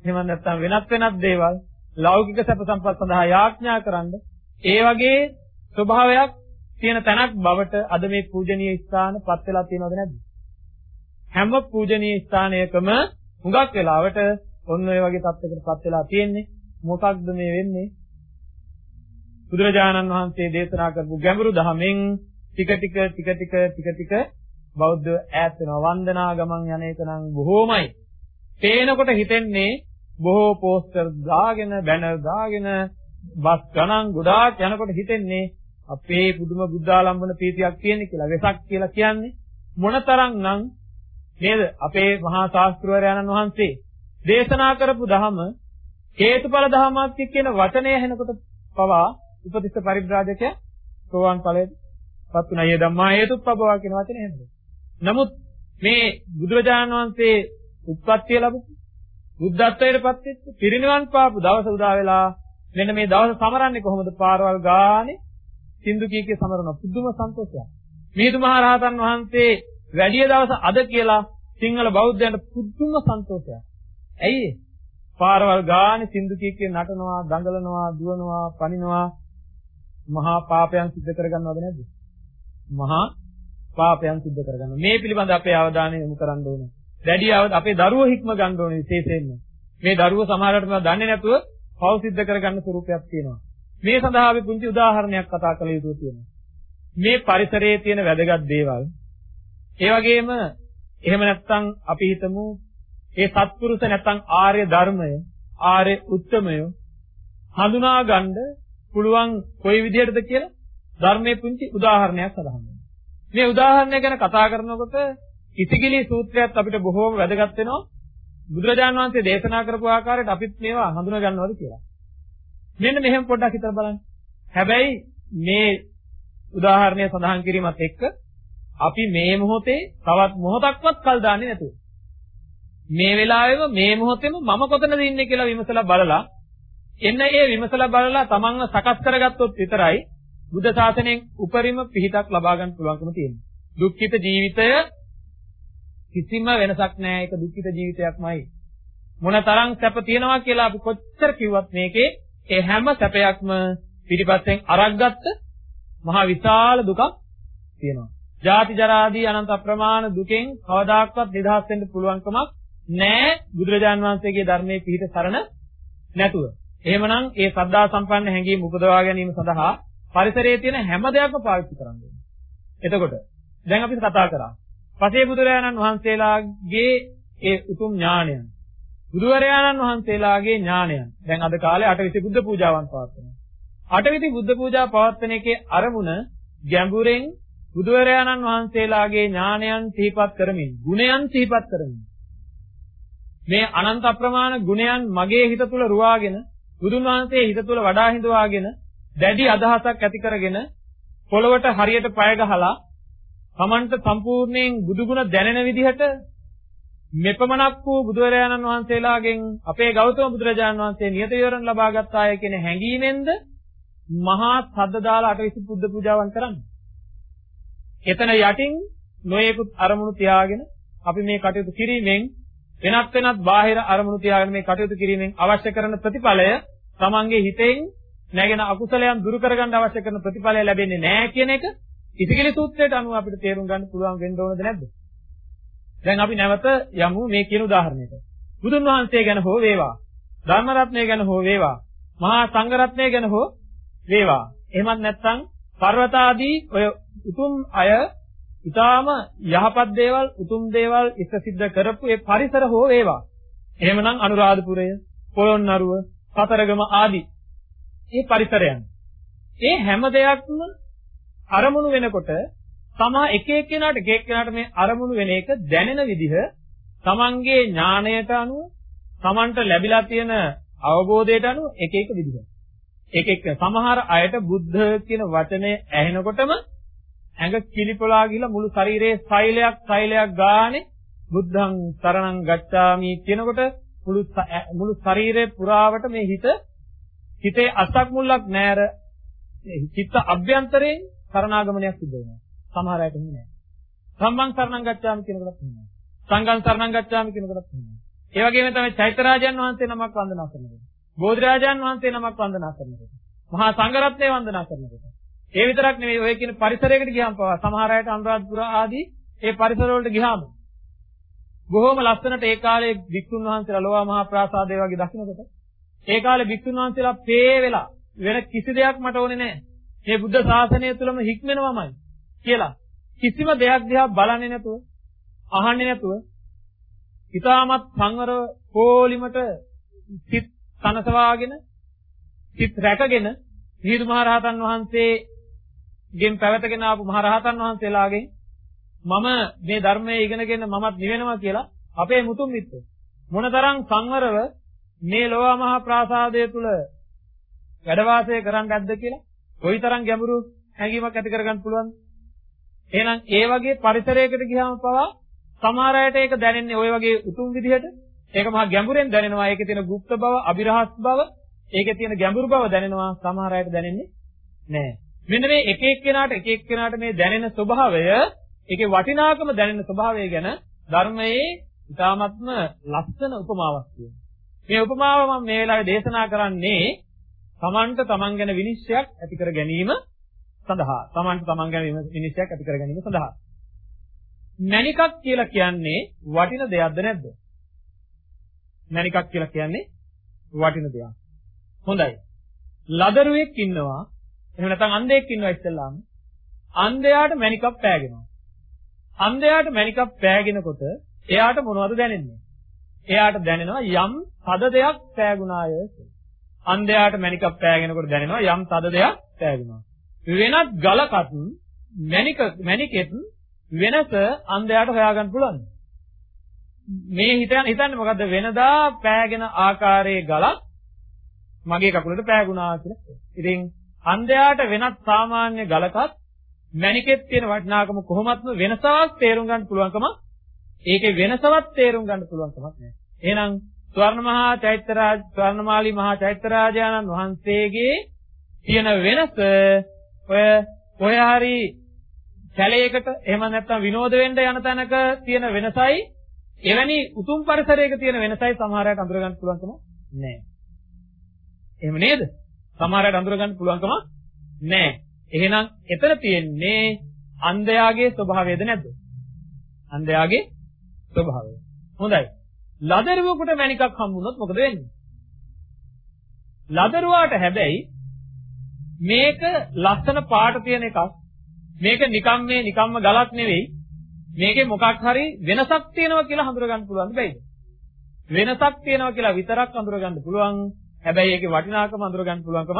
එහෙම නැත්නම් වෙනත් වෙනත් දේවල් ලෞකික සැප සම්පත් සඳහා යාඥා කරන්න. ඒ වගේ ස්වභාවයක් තියෙන තැනක් බවට අද මේ පූජනීය ස්ථාන පත් වෙලා තියෙනවද නැද්ද? හැම පූජනීය ස්ථානයකම හුඟක් වෙලාවට ඔන්න ඔය වගේ තත්යකට පත් වෙලා තියෙන්නේ. මොකක්ද මේ වෙන්නේ? බුදුරජාණන් වහන්සේ දේශනා කරපු ගැඹුරු ධහමෙන් ටික ටික ටික ටික ටික ටික බෞද්ධ ඈත් වෙනවා වන්දනා ගමන් යන එක නම් බොහෝමයි පේනකොට හිතෙන්නේ බොහෝ පෝස්ටර් දාගෙන බැනර් දාගෙන බස් ගණන් ගොඩාක් යනකොට හිතෙන්නේ අපේ පුදුම බුද්ධාලම්බන ප්‍රීතියක් තියෙන කියලා වෙසක් කියලා කියන්නේ මොනතරම් නම් නේද අපේ මහා ශාස්ත්‍රවරයන්න් වහන්සේ දේශනා කරපු ධහම හේතුඵල ධහමක් කියන වචනය ඇහෙනකොට පවා උපතිස්ස පරිබ්‍රාජකයා සෝවාන් ඵලයට පත් වුණා. "යේ ධම්මා හේතුප්පබවා" කියන වචනේ එහෙමද? නමුත් මේ බුදුරජාණන් වහන්සේ උත්පත්තිය ලැබුණු බුද්ධත්වයට පත් වෙච්ච පිරිනිවන් පාපු දවස උදා වෙලා මෙන්න මේ දවස සමරන්නේ කොහොමද පාරවල් ගානේ සින්දු කීකේ සමරන පුදුම සන්තෝෂයක්. මිහිඳු මහ රහතන් වහන්සේ වැඩි දවස අද කියලා සිංහල බෞද්ධයන්ට පුදුම සන්තෝෂයක්. ඇයි පාරවල් ගානේ සින්දු කීකේ නටනවා, දඟලනවා, දුවනවා, පනිනවා මහා පාපයන් සිද්ධ කරගන්නවද නැද්ද? මහා පාපයන් සිද්ධ කරගන්නවා. මේ පිළිබඳ අපේ අවධානය යොමු කරන්න ඕනේ. දැඩි අපේ දරුවෝ හික්ම ගන්න ඕනේ විශේෂයෙන්ම. මේ දරුවෝ සමහරවිට මම දන්නේ නැතුව පව් සිද්ධ කරගන්න ස්වරූපයක් තියෙනවා. මේ සඳහා අපි පුංචි උදාහරණයක් කතා කළ යුතු තියෙනවා. මේ පරිසරයේ තියෙන වැදගත් දේවල් ඒ වගේම එහෙම නැත්නම් අපි හිතමු ඒ සත්පුරුෂ නැත්නම් ආර්ය ධර්මය ආර්ය උත්තමය හඳුනා ගන්න පුළුවන් කොයි විදිහටද කියලා ධර්මයේ පුංචි උදාහරණයක් සඳහන් මේ උදාහරණය ගැන කතා කරනකොට ඉතිගිලි සූත්‍රයත් අපිට බොහෝම වැදගත් වෙනවා. බුදුරජාණන් වහන්සේ දේශනා කරපු ආකාරයට අපිත් මේවා හඳුනා ගන්නවද කියලා. මෙන්න මෙහෙම පොඩ්ඩක් හිතලා බලන්න. හැබැයි මේ උදාහරණය සඳහන් කිරීමත් එක්ක අපි මේ මොහොතේ තවත් මොහොතක්වත් කල් දාන්නේ නැතුව මේ වෙලාවෙම මේ මොහොතේම මම කොතනද ඉන්නේ කියලා විමසලා බලලා එන්න ඒ විමසලා බලලා තමන්ව සකස් කරගත්තොත් විතරයි බුද්ධ ශාසනයෙන් උපරිම පිහිටක් ලබා ගන්න පුළුවන්කම තියෙනවා. දුක්ඛිත ජීවිතය කිසිම වෙනසක් නැහැ. ඒක දුක්ඛිත ජීවිතයක්මයි. මොන තරම් සැප තියෙනවා කියලා අපි කොච්චර කිව්වත් මේකේ ඒ හැම සැපයක්ම පිටිපස්සෙන් අරක්ගත්ත මහා විශාල දුකක් තියෙනවා. ජාති ජරා ආදී අනන්ත අප්‍රමාණ දුකෙන් කවදාක්වත් නිදහස් වෙන්න පුළුවන්කමක් නැහැ බුදුරජාන් වහන්සේගේ ධර්මයේ පිහිට සරණ නැතුව. එහෙමනම් ඒ සද්ධා සම්පන්න හැඟීම් උපදවා ගැනීම සඳහා පරිසරයේ තියෙන හැම දෙයක්ම පාවිච්චි කරන්න ඕනේ. එතකොට දැන් අපි කතා කරා. පසේ බුදුරජාණන් වහන්සේලාගේ ඒ උතුම් ඥාණයන්. බුදුවරයාණන් වහන්සේලාගේ ඥාණයන්. දැන් අද කාලේ අටවිසි බුද්ධ පූජාවන් පවත්වනවා. අටවිසි බුද්ධ පූජා පවත්වන එකේ අරමුණ ගැඹුරෙන් බුදුවරයාණන් වහන්සේලාගේ ඥාණයන් සිහිපත් කරමින්, ගුණයන් සිහිපත් කරමින් මේ අනන්ත අප්‍රමාණ ගුණයන් මගේ හිත තුළ රුවාගෙන බුදුන් වහන්සේ හිත තුළ වඩා හිඳවාගෙන දැඩි අදහසක් ඇති කරගෙන පොළවට හරියට පය ගහලා Tamanට සම්පූර්ණයෙන් බුදුගුණ දැනෙන විදිහට මෙපමණක් වූ බුදුරජාණන් වහන්සේලාගෙන් අපේ ගෞතම බුදුරජාණන් වහන්සේ නියත විවරණ ලබා ගත්තාය කියන හැඟීමෙන්ද මහා සද්ද දාලා අටවිසි බුද්ධ පූජාවන් කරන්නේ. එතන යටින් නොයෙකුත් අරමුණු තියාගෙන අපි මේ කටයුතු කිරීමෙන් වෙනත් වෙනත් බාහිර අරමුණු තියාගෙන මේ කටයුතු කිරීමෙන් අවශ්‍ය කරන ප්‍රතිඵලය තමන්ගේ හිතෙන් නැගෙන අකුසලයන් දුරු කරගන්න අවශ්‍ය කරන ප්‍රතිඵලය ලැබෙන්නේ නැහැ කියන එක ඉතිගිලි සූත්‍රයට අනුව අපිට තේරුම් ගන්න පුළුවන් වෙන්න ඕනද නැද්ද? දැන් අපි නැවත යමු මේ කියන උදාහරණයට. බුදුන් වහන්සේ ගැන හෝ වේවා, ධර්ම රත්නය ගැන හෝ වේවා, මහා සංඝ රත්නය ගැන හෝ වේවා. එහෙමත් නැත්නම් පර්වතාදී ඔය උතුම් අය ඊටාම යහපත් දේවල්, උතුම් දේවල් ඉස්ස සිද්ධ කරපු ඒ පරිසර හෝ වේවා. එහෙමනම් අනුරාධපුරය, පොළොන්නරුව, කතරගම ආදී මේ පරිසරයන්. ඒ හැම දෙයක්ම අරමුණු වෙනකොට තමා එක එක්කෙනාට එක එක්කෙනාට මේ අරමුණු වෙන එක දැනෙන විදිහ තමන්ගේ ඥාණයට අනුව තමන්ට ලැබිලා තියෙන අවබෝධයට අනුව එක එක විදිහ. එක එක සමහර අයට බුද්ධ කියන වචනේ ඇහෙනකොටම ඇඟ කිලිපොලා ගිහලා මුළු ශරීරයේ සෛලයක් සෛලයක් ගානේ බුද්ධං සරණං ගච්ඡාමි කියනකොට මුළු මුළු ශරීරේ පුරාවට මේ හිත හිතේ අසක් මුල්ලක් නැර චිත්ත අභ්‍යන්තරයෙන් සරණාගමනයක් සිද්ධ වෙනවා. සමහර අයට එහෙම නෑ. සම්මන් සරණං ගච්ඡාමි කියනකොටත් එහෙමයි. සංඝං සරණං ගච්ඡාමි කියනකොටත් එහෙමයි. ඒ වගේම තමයි චෛත්‍යරාජයන් වහන්සේ නමක් වන්දනා කරනකොට. බෝධිරාජයන් වහන්සේ නමක් වන්දනා කරනකොට. මහා සංඝරත්නය වන්දනා කරනකොට. ඒ විතරක් නෙවෙයි ඔය කියන පරිසරයකට ගියාම පවා සමහර අයට අනුරාධපුර ආදී ඒ පරිසර වලට ගියාම බොහොම ලස්සනට ඒ කාලේ වික්තුන් වහන්සේලා ලෝවා මහා ප්‍රාසාදය වගේ දකින්නකොට ඒ කාලේ වික්තුන් වහන්සේලා පේ වෙලා වෙන කිසි දෙයක් මට ඕනේ නැහැ. මේ බුද්ධ ශාසනය තුලම හික්මෙනවමයි කියලා. කිසිම දෙයක් දිහා බලන්නේ නැතුව අහන්නේ නැතුව ඊටමත් සංවරව කෝලිමට සිත් තනසවාගෙන සිත් රැකගෙන මිහිඳු මහරහතන් වහන්සේ ගෙන් පැවතගෙන ආපු මහරහතන් වහන්සේලාගෙන් මම මේ ධර්මයේ ඉගෙනගෙන මමත් නිවෙනවා කියලා අපේ මුතුන් මිත්‍රෝ මොනතරම් සංවරව මේ ලෝවා මහා ප්‍රාසාදය තුල වැඩ වාසය කරන්න ඇද්ද කියලා කොයිතරම් ගැඹුරු හැඟීමක් ඇති කරගන්න පුළුවන්ද එහෙනම් ඒ වගේ පරිසරයකට ගියාම පවා සමහර අයට ඒක දැනෙන්නේ ওই වගේ උතුම් විදිහට ඒක මහා ගැඹුරෙන් දැනෙනවා ඒකේ තියෙන গুপ্ত බව අභිරහස් බව ඒකේ තියෙන ගැඹුරු බව දැනෙනවා සමහර අයට දැනෙන්නේ නැහැ මෙන්න මේ එක එක්කෙනාට එක එක්කෙනාට මේ දැනෙන ස්වභාවය ඒකේ වටිනාකම දැනෙන ස්වභාවය ගැන ධර්මයේ ඉතාමත්ම ලස්සන උපමාවක් තියෙනවා. මේ උපමාව මම මේ වෙලාවේ දේශනා කරන්නේ තමන්ට තමන් ගැන විනිශ්චයක් ඇති කර ගැනීම සඳහා. තමන්ට තමන් ගැන විනිශ්චයක් ඇති කර ගැනීම සඳහා. මණිකක් කියලා කියන්නේ වටින දෙයක්ද නැද්ද? මණිකක් කියලා කියන්නේ වටින දෙයක්. හොඳයි. ලදරුවෙක් ඉන්නවා එහෙම නැත්නම් අන්ධයෙක් ඉන්නවා ඉස්සෙල්ලාම. අන්ධයාට මණිකක් පෑගෙනවා. අන්ධයාට මණිකක් පෑගෙනකොට එයාට මොනවද දැනෙන්නේ? එයාට දැනෙනවා යම් තද දෙයක් පෑගුණාය කියලා. අන්ධයාට මණිකක් පෑගෙනකොට දැනෙනවා යම් තද දෙයක් පෑගුණා. වෙනත් ගලකත් මණික මණිකෙත් වෙනස අන්ධයාට හොයාගන්න පුළුවන්. මේ හිතන්න හිතන්නේ මොකද්ද වෙනදා පෑගෙන ආකාරයේ ගලක් මගේ කකුලට පෑගුණා කියලා. ඉතින් අන්ධයාට වෙනත් සාමාන්‍ය ගලකත් මණිකෙත් තියෙන වටිනාකම කොහොමත්ම වෙනසක් තේරුම් ගන්න පුළුවන්කම ඒකේ වෙනසවත් තේරුම් ගන්න පුළුවන්කමක් නැහැ. එහෙනම් ස්වර්ණ මහා චෛත්‍යරාජ ස්වර්ණමාලි මහා චෛත්‍යරාජානන් වහන්සේගේ තියෙන වෙනස ඔය ඔය හරි කැලේකට එහෙම නැත්නම් විනෝද වෙන්න යන තැනක තියෙන වෙනසයි එවැනි උතුම් පරිසරයක තියෙන වෙනසයි සමහරයට අඳුර ගන්න පුළුවන්කම නැහැ. එහෙම නේද? සමහරයට අඳුර ගන්න පුළුවන්කම නැහැ. එහෙනම් එතන තියෙන්නේ අන්ධයාගේ ස්වභාවයද නැද්ද? අන්ධයාගේ ස්වභාවය. හොඳයි. ලදරුවෙකුට මණිකක් හම්බුනොත් මොකද වෙන්නේ? ලදරුවාට හැබැයි මේක ලස්සන පාට තියෙන එකක්. මේක නිකම් මේ නිකම්ම ගලක් නෙවෙයි. මේකේ මොකක් හරි වෙනසක් තියෙනවා කියලා හඳුනගන්න පුළුවන් බෑද? වෙනසක් තියෙනවා කියලා විතරක් හඳුනගන්න පුළුවන්. හැබැයි ඒකේ වටිනාකම හඳුනගන්න පුළුවන්කම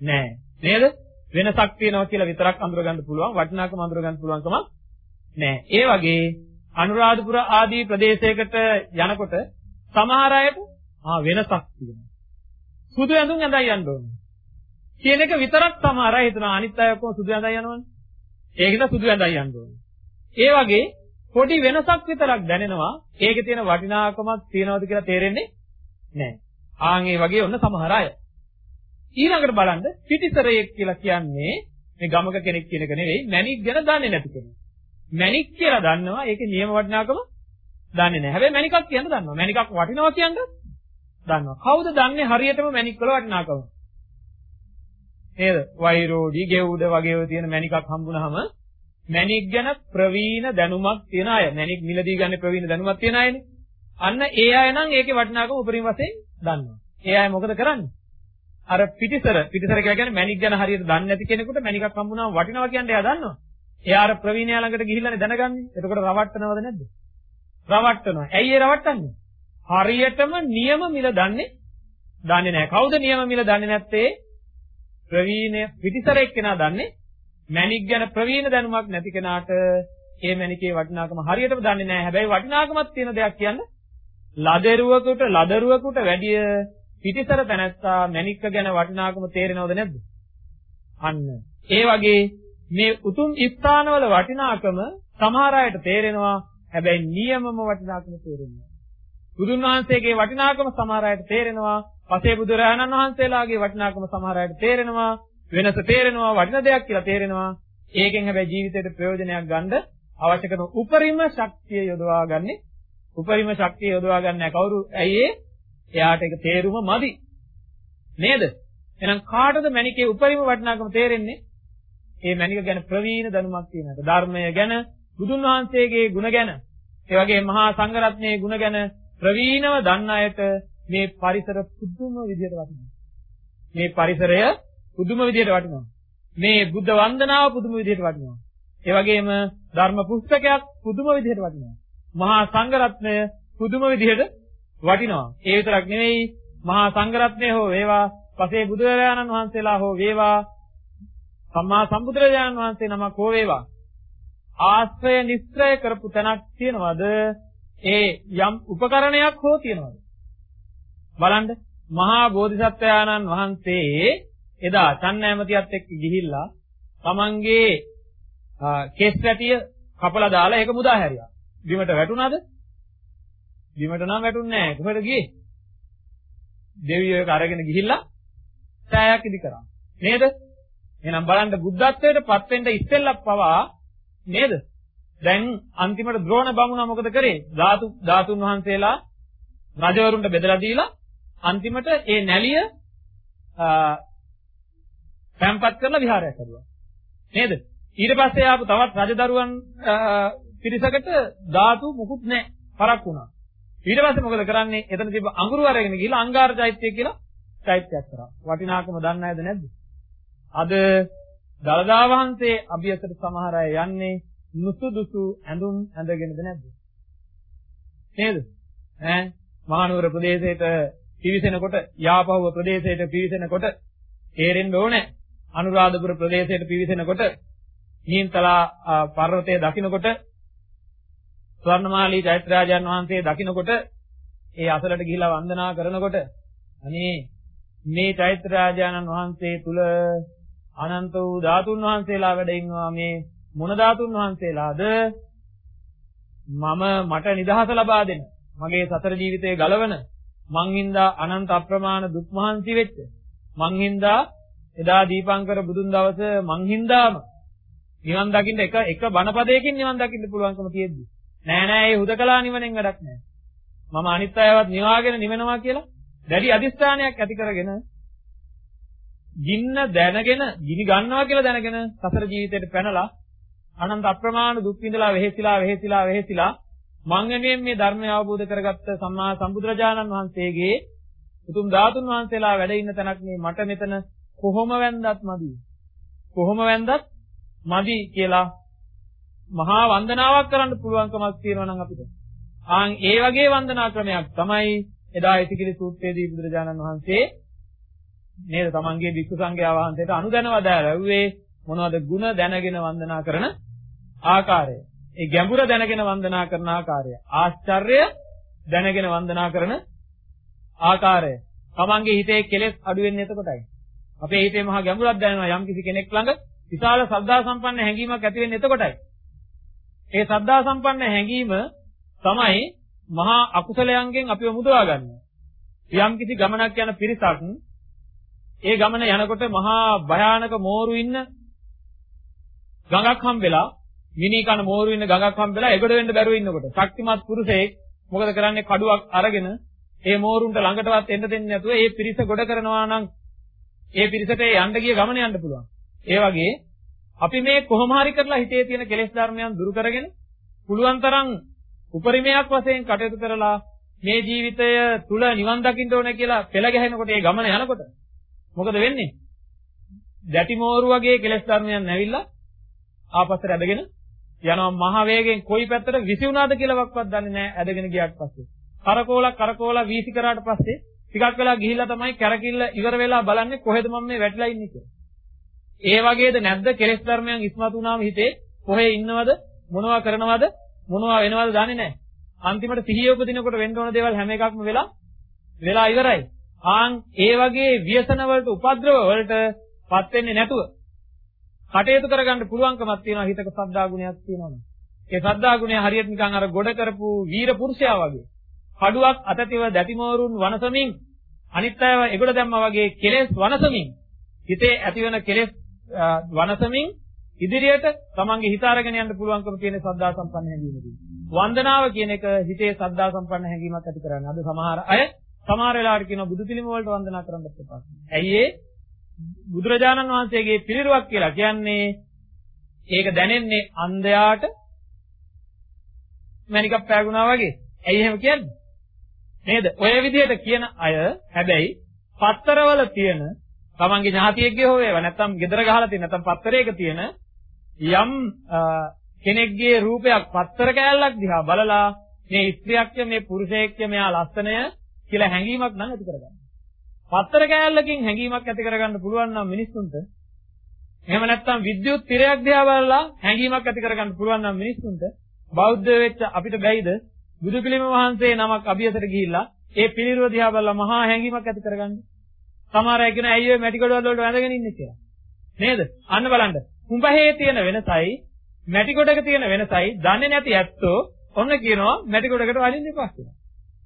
නැහැ. නේද? වෙනසක් තියෙනවා කියලා විතරක් හඳුනගන්න පුළුවන්. වටිනාකම හඳුනගන්න පුළුවන්කම නැහැ. ඒ වගේ අනුරාධපුර ආදී ප්‍රදේශයකට යනකොට සමහර අයට ආ වෙනසක් තියෙනවා. සුදු ඇඳුම් ඇඳයි යන්න ඕනේ. කියන එක විතරක් සමහර අය හිතනවා අනිත් අය ඔක්කොම සුදු ඇඳයි යනවනේ. ඒකද සුදු ඇඳයි යන්න ඕනේ. ඒ වගේ පොඩි වෙනසක් විතරක් දැනෙනවා. ඒකේ තියෙන වටිනාකමක් තියනවද කියලා තේරෙන්නේ නැහැ. ආන් ඒ වගේ ඔන්න සමහර අය. ඊළඟට බලන්න පිටිසරයෙක් කියලා කියන්නේ මේ ගමක කෙනෙක් කියන එක නෙවෙයි මැණික් ගැන දන්නේ නැති කෙනෙක්. මැණික් කියලා දන්නවා ඒකේ නියම වටිනාකම දන්නේ නැහැ. හැබැයි මැණිකක් කියන්න දන්නවා. මැණිකක් වටිනවා කියන්නේ දන්නවා. කවුද දන්නේ හරියටම මැණික් වල වටිනාකම? නේද? වෛරෝඩි, ගෙවුඩ වගේ ඔය තියෙන මැණිකක් හම්බුනහම මැණික් ගැන ප්‍රවීණ දැනුමක් තියෙන අය. මැණික් මිලදී ගන්න ප්‍රවීණ දැනුමක් තියෙන අයනේ. අන්න ඒ අය නම් ඒකේ වටිනාකම උපරිම වශයෙන් දන්නවා. ඒ අය මොකද කරන්නේ? අර පිටිසර පිටිසර කියන්නේ මැණික් ගැන හරියට දන්නේ නැති කෙනෙකුට මැණිකක් හම්බුනම වටිනවා කියන්නේ එයා දන්නවා. එයා අර ප්‍රවීණයා ළඟට ගිහිල්ලානේ දැනගන්නේ. එතකොට රවට්ටනවද නැද්ද? රවට්ටනවා. ඇයි ඒ රවට්ටන්නේ? හරියටම නියම මිල දන්නේ දන්නේ නැහැ. කවුද නියම මිල දන්නේ නැත්තේ? ප්‍රවීණ පිටිසරෙක් කෙනා දන්නේ මැණික් ගැන ප්‍රවීණ දැනුමක් නැති කෙනාට ඒ මැණිකේ වටිනාකම හරියටම දන්නේ නැහැ. හැබැයි වටිනාකමක් තියෙන දෙයක් කියන්න ලදරුවකට ලදරුවකට වැඩිය පිටිසර තැනැත්තා මැණික්ක ගැන වටිනාකම තේරෙනවද නැද්ද? අන්න. ඒ වගේ මේ උතුම් ස්ථානවල වටිනාකම සමහර අයට තේරෙනවා. හැබැයි නියමම වටිනාකම තේරෙන්නේ බුදුන් වහන්සේගේ වටිනාකම සමහර අයට තේරෙනවා. පසේ බුදුරජාණන් වහන්සේලාගේ වටිනාකම සමහර අයට තේරෙනවා. වෙනස තේරෙනවා වටින දෙයක් කියලා තේරෙනවා. ඒකෙන් හැබැයි ජීවිතේට ප්‍රයෝජනයක් ගන්න අවශ්‍ය කරන උපරිම ශක්තිය යොදවා ගන්නේ උපරිම ශක්තිය යොදවා ගන්න කවුරු ඇයි ඒ? එයාට ඒක තේරුම මදි. නේද? එහෙනම් කාටද මණිකේ උපරිම වටිනාකම තේරෙන්නේ? ඒ මණික ගැන ප්‍රවීණ දැනුමක් තියෙනට ධර්මය ගැන බුදුන් වහන්සේගේ ගුණ ගැන ඒ වගේ මහා සංඝරත්නයේ ගුණ ගැන ප්‍රවීණව දන්න අයට මේ පරිසර පුදුම විදියට වටිනවා. මේ පරිසරය පුදුම විදියට වටිනවා. මේ බුද්ධ වන්දනාව පුදුම විදියට වටිනවා. ඒ වගේම ධර්ම පුස්තකයක් පුදුම විදියට වටිනවා. මහා සංඝරත්නය පුදුම විදියට වටිනවා. ඒ විතරක් නෙවෙයි මහා සංඝරත්නය හෝ වේවා, පසේ බුදුරජාණන් වහන්සේලා හෝ වේවා, සම්මා සම්බුදුරජාණන් වහන්සේ නමක් හෝ වේවා. ආශ්‍රය නිස්ත්‍රය කරපු තැනක් තියනවද? ඒ යම් උපකරණයක් හෝ තියනවද? බලන්න මහා බෝධිසත්වයාණන් වහන්සේ එදා චන්නෑමතියත් එක්ක ගිහිල්ලා තමන්ගේ කෙස් වැටිය කපලා දාලා ඒක මුදා හැරියා. බිමට වැටුණාද? බිමට නම් වැටුන්නේ නැහැ. කොහෙද ගියේ? දෙවියෝ ඒක අරගෙන ගිහිල්ලා සෑයක් ඉදි කරා. නේද? එහෙනම් බලන්න බුද්ධත්වයට පත් වෙන්න ඉස්සෙල්ලා පවා නේද? දැන් අන්තිමට ද්‍රෝණ බමුණා මොකද කරේ? ධාතු ධාතුන් වහන්සේලා රජවරුන්ට බෙදලා දීලා අන්තිමට ඒ නැලිය තැම්පත් කරලා විහාරයක් කරුවා. නේද? ඊට පස්සේ ආපු තවත් රජදරුවන් පිරිසකට ධාතු මුකුත් නැහැ. පරක් වුණා. ඊට පස්සේ මොකද කරන්නේ? එතන තිබ්බ අඟුරු අරගෙන ගිහලා අංගාර චෛත්‍ය කියලා චෛත්‍යයක් කරා. වටිනාකම දන්නේ නැද්ද නැද්ද? අද දලදා වහන්සේ අභියසට සමහර අය යන්නේ නුසුදුසු ඇඳුම් ඇඳගෙනද නැද්ද? නේද? ඈ මහනුවර ප්‍රදේශයට පිවිසෙනකොට යාපහුව ප්‍රදේශයට පිවිසෙනකොට තේරෙන්න ඕනේ අනුරාධපුර ප්‍රදේශයට පිවිසෙනකොට නියන්තලා පර්වතයේ දකින්නකොට ස්වර්ණමාලී චෛත්‍යරාජයන් වහන්සේ දකින්නකොට ඒ අසලට ගිහිලා වන්දනා කරනකොට අනේ මේ චෛත්‍යරාජානන් වහන්සේ තුල අනන්ත වූ ධාතුන් වහන්සේලා වැඩ ඉන්නවා. මේ මොන ධාතුන් වහන්සේලාද? මම මට නිදහස ලබා දෙන්න. මගේ සතර ජීවිතයේ ගලවන. මං හින්දා අනන්ත අප්‍රමාණ දුක් මහන්සි වෙච්ච. මං හින්දා එදා දීපංකර බුදුන් දවස මං හින්දාම නිවන් දකින්න එක එක බණපදයකින් නිවන් දකින්න පුළුවන්කම තියෙද්දි. නෑ නෑ ඒ හුදකලා නිවනෙන් වැඩක් නෑ. මම අනිත් අයවත් නිවාගෙන නිවෙනවා කියලා දැඩි අදිස්ථානයක් ඇති කරගෙන ගින්න දැනගෙන ගිනි ගන්නවා කියලා දැනගෙන සසර ජීවිතයට පැනලා අනන්ත අප්‍රමාණ දුක් විඳලා වෙහෙසිලා වෙහෙසිලා වෙහෙසිලා මං වෙනුවෙන් මේ ධර්මය අවබෝධ කරගත්ත සම්මා සම්බුදුරජාණන් වහන්සේගේ උතුම් ධාතුන් වහන්සේලා වැඩ ඉන්න තැනක් මේ මට මෙතන කොහොම වැන්දත් මදි. කොහොම වැන්දත් මදි කියලා මහා වන්දනාවක් කරන්න පුළුවන්කමක් තියෙනවා නම් අපිට. ආන් ඒ වගේ වන්දනා ක්‍රමයක් තමයි එදා ඉතිකිලි සූත්‍රයේදී බුදුරජාණන් වහන්සේ නේද තමන්ගේ වික්ෂු සංඝයා වහන්සේට අනුදැනව දැරුවේ මොනවද ಗುಣ දැනගෙන වන්දනා කරන ආකාරය. ඒ ගැඹුර දැනගෙන වන්දනා කරන ආකාරය. ආශ්චර්ය දැනගෙන වන්දනා කරන ආකාරය. තමන්ගේ හිතේ කෙලෙස් අඩු වෙන්නේ එතකොටයි. අපේ හිතේ මහා ගැඹුරක් දැනෙනවා යම් කිසි කෙනෙක් ළඟ විශාල ශ්‍රද්ධා සම්පන්න හැඟීමක් ඇති වෙන්නේ එතකොටයි. ඒ ශ්‍රද්ධා සම්පන්න හැඟීම තමයි මහා අකුසලයන්ගෙන් අපිව මුදවා ගන්න. යම් කිසි ගමනක් යන පිරිසක් ඒ ගමන යනකොට මහා භයානක මෝරු ඉන්න ගඟක් හම්බෙලා මිනි කන මෝරු ඉන්න ගඟක් හම්බෙලා එගොඩ වෙන්න බැරුව ඉන්නකොට ශක්තිමත් පුරුෂයෙක් මොකද කරන්නේ කඩුවක් අරගෙන ඒ මෝරුන්ට ළඟටවත් එන්න දෙන්නේ නැතුව ඒ පිරිස ගොඩ කරනවා නම් ඒ පිරිසට යන්න ගිය ගමන යන්න පුළුවන්. ඒ වගේ අපි මේ කොහොම හරි කරලා හිතේ තියෙන කෙලෙස් ධර්මයන් දුරු කරගෙන පුළුවන් තරම් උපරිමයක් වශයෙන් කටයුතු කරලා මේ ජීවිතය තුල නිවන් දකින්න ඕනේ කියලා පෙළ ගැහෙනකොට ඒ ගමන යනකොට මොකද වෙන්නේ? දැටි මෝරු වගේ කෙලෙස් ධර්මයන් නැවිලා ආපස්සට ඇදගෙන යනවා මහ වේගෙන් කොයි පැත්තට විසිුණාද කියලාවත් දන්නේ නැහැ ඇදගෙන ගියාට පස්සේ. කරකෝලා කරකෝලා වීසි කරාට පස්සේ ටිකක් වෙලා ගිහිල්ලා තමයි කැරකිල්ල ඉවර වෙලා බලන්නේ කොහෙද මම මේ වැටිලා ඉන්නේ කියලා. ඒ වගේද නැද්ද කෙලෙස් ධර්මයන් ඉස්මතු වුණාම හිතේ කොහේ ඉන්නවද මොනවා කරනවද මොනවා වෙනවද දන්නේ නැහැ. අන්තිමට සිහිය උපදිනකොට වෙන්න ඕන දේවල් හැම එකක්ම වෙලා වෙලා ඉවරයි. ආන් ඒ වගේ ව්‍යසන වලට උපද්‍රව වලට පත් වෙන්නේ නැතුව කටයුතු කරගන්න පුළුවන්කමක් තියෙනවා හිතක සද්ධා ගුණයක් තියෙනවා. ඒ සද්ධා ගුණය හරියට නිකන් අර ගොඩ කරපු වීර පුරුෂයා වගේ. කඩුවක් අතතිව දැතිමෝරුන් වනසමින් අනිත් අයව එගොඩ දැම්මා වගේ කෙලෙස් වනසමින් හිතේ ඇතිවන කෙලෙස් වනසමින් ඉදිරියට තමන්ගේ හිත අරගෙන යන්න පුළුවන්කම තියෙන සද්ධා සම්පන්න හැඟීමදී. වන්දනාව කියන එක හිතේ සද්ධා සම්පන්න හැඟීමක් ඇති කරන්නේ. අද සමහර අය සමහර වෙලාවට කියනවා බුදු පිළිම වලට වන්දනා කරන්නත් එපා. ඇයි ඒ? බුදුරජාණන් වහන්සේගේ පිළිරුවක් කියලා කියන්නේ ඒක දැනෙන්නේ අන්ධයාට මණිකක් පෑගුණා වගේ. ඇයි එහෙම කියන්නේ? නේද? ඔය විදිහට කියන අය හැබැයි පත්තරවල තියෙන තමන්ගේ ඥාතියෙක්ගේ හෝ වේවා නැත්නම් ගෙදර ගහලා තියෙන නැත්නම් පත්තරයක තියෙන යම් කෙනෙක්ගේ රූපයක් පත්තර කෑල්ලක් දිහා බලලා මේ ස්ත්‍රියක්ය මේ පුරුෂයෙක්ය මෙයා ලස්සනය කියලා හැඟීමක් නම් ඇති කරගන්න. පත්තර කෑල්ලකින් හැඟීමක් ඇති කරගන්න පුළුවන් නම් මිනිස්සුන්ට එහෙම නැත්නම් විද්‍යුත් තිරයක් දිහා බලලා හැඟීමක් ඇති කරගන්න පුළුවන් නම් මිනිස්සුන්ට බෞද්ධ වෙච්ච අපිට බැයිද බුදු පිළිම වහන්සේ නමක් අභියසට ගිහිල්ලා ඒ පිළිරුව දිහා බලලා මහා හැඟීමක් ඇති කරගන්න. සමහර අය කියන ඇයි ඔය මැටි ගොඩවල් වලට වැඳගෙන ඉන්නේ කියලා. නේද? අන්න බලන්න. කුඹහේ තියෙන වෙනසයි මැටි ගොඩක තියෙන වෙනසයි දන්නේ නැති ඇත්තෝ ඔන්න කියනවා මැටි ගොඩකට වලින් ඉපස් කියලා.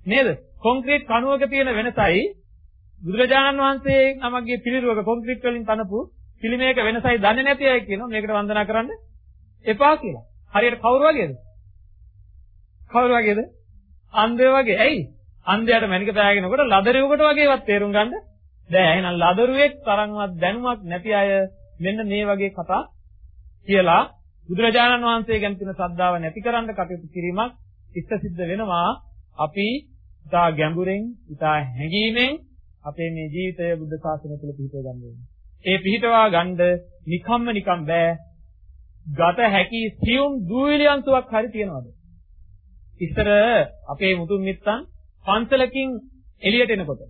නේද? කොන්ක්‍රීට් කණුවක තියෙන වෙනසයි බුදුරජාණන් වහන්සේ නමගේ පිළිරුවක කොන්ක්‍රීට් වලින් තනපු පිළිමයක වෙනසයි දන්නේ නැති අය කියනවා මේකට වන්දනා කරන්න එපා කියලා. හරියට කවුරු වගේද? කවුරු වගේද? අන්ධය වගේ. ඇයි? අන්ධයාට මණික පෑගෙනකොට ලදරුවෙකුට වගේවත් තේරුම් ගන්න බෑ. එහෙනම් ලදරුවෙක් තරම්වත් දැනුමක් නැති අය මෙන්න මේ වගේ කතා කියලා බුදුරජාණන් වහන්සේ ගැන තියෙන ශ්‍රද්ධාව නැති කරන්න කටයුතු කිරීමක් ඉෂ්ට සිද්ධ වෙනවා. අපි ඉතා ගැඹුරෙන්, ඉතා හැඟීමෙන් අපේ මේ ජීවිතය බුද්ධ ශාසනය තුළ පිහිටව ගන්න ඕනේ. ඒ පිහිටවා ගන්න නිකම්ම නිකම් බෑ. ගත හැකි සියුම් දූවිලි අංශුවක් හරි තියනවාද? ඉස්සර අපේ මුතුන් මිත්තන් පන්සලකින් එළියට එනකොට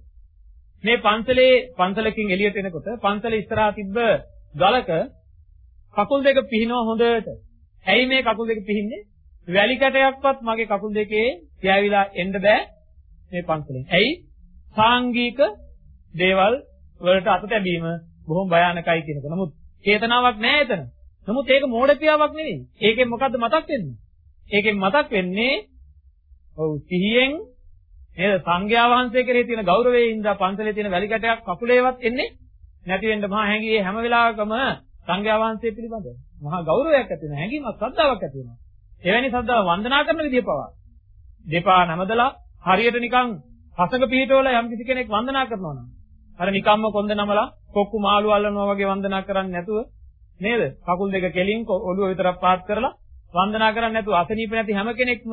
මේ පන්සලේ පන්සලකින් එළියට එනකොට පන්සලේ ඉස්සරහා තිබ්බ ගලක කකුල් දෙක පිහිනවා හොඳට. ඇයි මේ කකුල් දෙක පිහින්නේ? වැලි කැටයක්වත් මගේ කකුල් දෙකේ තියාවිලා එන්න බෑ මේ පන්සලෙන්. ඇයි? සාංගික දේවල් වලට අත තැබීම බොහොම භයානකයි කියනක. නමුත් චේතනාවක් නැහැ එතන. නමුත් ඒක මෝඩතියාවක් නෙවෙයි. ඒකෙන් මොකද්ද මතක් වෙන්නේ? ඒකෙන් මතක් වෙන්නේ ඔව් සිහියෙන් නේද සංඝයා වහන්සේ කෙරෙහි තියෙන ගෞරවයෙන් ඉඳලා පන්සලේ තියෙන වැලි කැටයක් කකුලේවත් එන්නේ නැති වෙන්න මහා හැංගියේ හැම වෙලාවකම සංඝයා වහන්සේ පිළිබඳ මහා ගෞරවයක් ඇති වෙනවා හැංගීමක් ශ්‍රද්ධාවක් ඇති වෙනවා එවැනි ශ්‍රද්ධාව වන්දනා කරන විදිය පවා දෙපා නමදලා හරියට නිකන් පසක පිහිටවල යම් කිසි කෙනෙක් වන්දනා කරනවා නම් අර නිකම්ම කොන්ද නමලා කොක්කු මාළු අල්ලනවා වගේ වන්දනා කරන්නේ නැතුව නේද කකුල් දෙක කෙලින් ඔළුව විතරක් පාත් කරලා වන්දනා කරන්නේ නැතුව අසනීප නැති හැම කෙනෙක්ම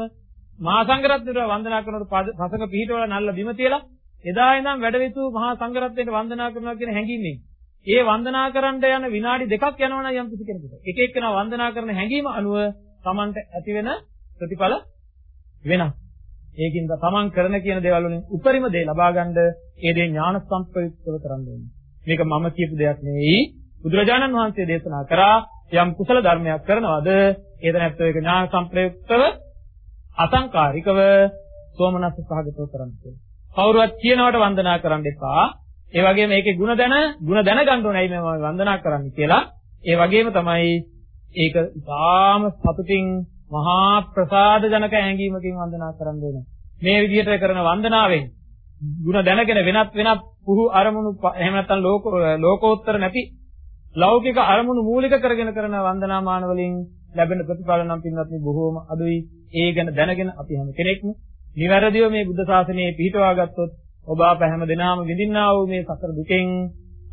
මහා සංඝරත්නයට වන්දනා කරනකොට පසක පිහිටවල නල්ල බිම තියලා එදා ඉඳන් වැඩවිතු මහා සංඝරත්නයට වන්දනා කරනවා කියන හැඟීමෙන් ඒ වන්දනා කරන්න යන විනාඩි දෙකක් යනවනම් යම් කිසි කෙනෙකුට එක එක්කෙනා වන්දනා කරන හැඟීම අනුව Tamanට ඇති වෙන ප්‍රතිඵල වෙනස්. ඒකින්ද Taman කරන කියන දේවල් වලින් උපරිම දේ ලබා ගන්න ඒ දේ ඥාන සම්ප්‍රයුක්තව කරන්න ඕනේ. මේක මම කියපු දෙයක් නෙවෙයි. බුදුරජාණන් වහන්සේ දේශනා කරා යම් කුසල ධර්මයක් කරනවද ඒද නැත්නම් ඒක ඥාන සම්ප්‍රයුක්තව අසංකාරිකව සෝමනස්ස සහගතව කරන්න කියලා. කවුරුවත් කියනවට වන්දනා කරන්න එපා. ඒ වගේම මේකේ ಗುಣ දැන ಗುಣ දැනගන්න ඕනේ ඇයි මම වන්දනා කරන්නේ කියලා. ඒ වගේම තමයි ඒක ඉතාම සතුටින් මහා ප්‍රසාද ජනක හැඟීමකින් වන්දනා කරන්න ඕනේ. මේ විදිහට කරන වන්දනාවෙන් ಗುಣ දැනගෙන වෙනත් වෙනත් පුහු අරමුණු එහෙම නැත්නම් ලෝකෝත්තර නැති ලෞකික අරමුණු මූලික කරගෙන කරන වන්දනාමාන වලින් ලැබෙන ප්‍රතිඵල නම් පින්වත්නි බොහෝම අඩුයි. ඒ ගැන දැනගෙන අපි හැම කෙනෙක්ම නිවැරදිව මේ බුද්ධ ශාසනයේ පිහිටවා ගත්තොත් ඔබ අප හැම දිනම විඳින්නා වූ මේ සතර දුකෙන්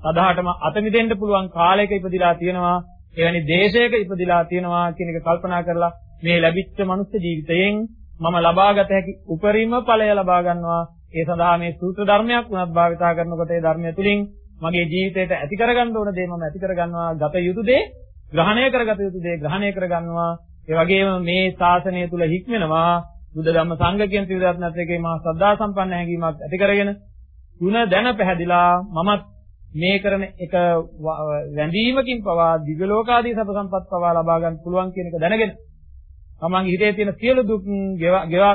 සදාටම අත මිදෙන්න පුළුවන් කාලයක ඉපදිලා තියෙනවා. එවැනි දේශයක ඉපදිලා තියෙනවා කියන එක කල්පනා කරලා මේ ලැබිච්ච මනුස්ස ජීවිතයෙන් මම ලබාගත හැකි උපරිම ඵලය ලබා ගන්නවා. ඒ සඳහා මේ සූත්‍ර ධර්මයක් උනත් භාවිතා කරනකොට ඒ ධර්මය තුලින් මගේ ජීවිතයට ඇති කරගන්න ඕන දේ මම ඇති කරගන්නවා. ගත යුතු දේ ග්‍රහණය කරගත යුතු දේ ග්‍රහණය කරගන්නවා. ඒ වගේම මේ ශාසනය තුල හික්මෙනවා බුද්ධ ධම්ම සංඝ කියන ත්‍රිවිධ එකේ මහා ශ්‍රද්ධා සම්පන්න හැඟීමක් ඇති කරගෙන ಗುಣ දැන පැහැදිලා මමත් මේ කරන එක වැඳීමකින් පවා දිව්‍ය ලෝකාදී සබ සම්පත් පවා ලබා ගන්න පුළුවන් කියන එක දැනගෙන තමන්ගේ හිතේ තියෙන සියලු දුක්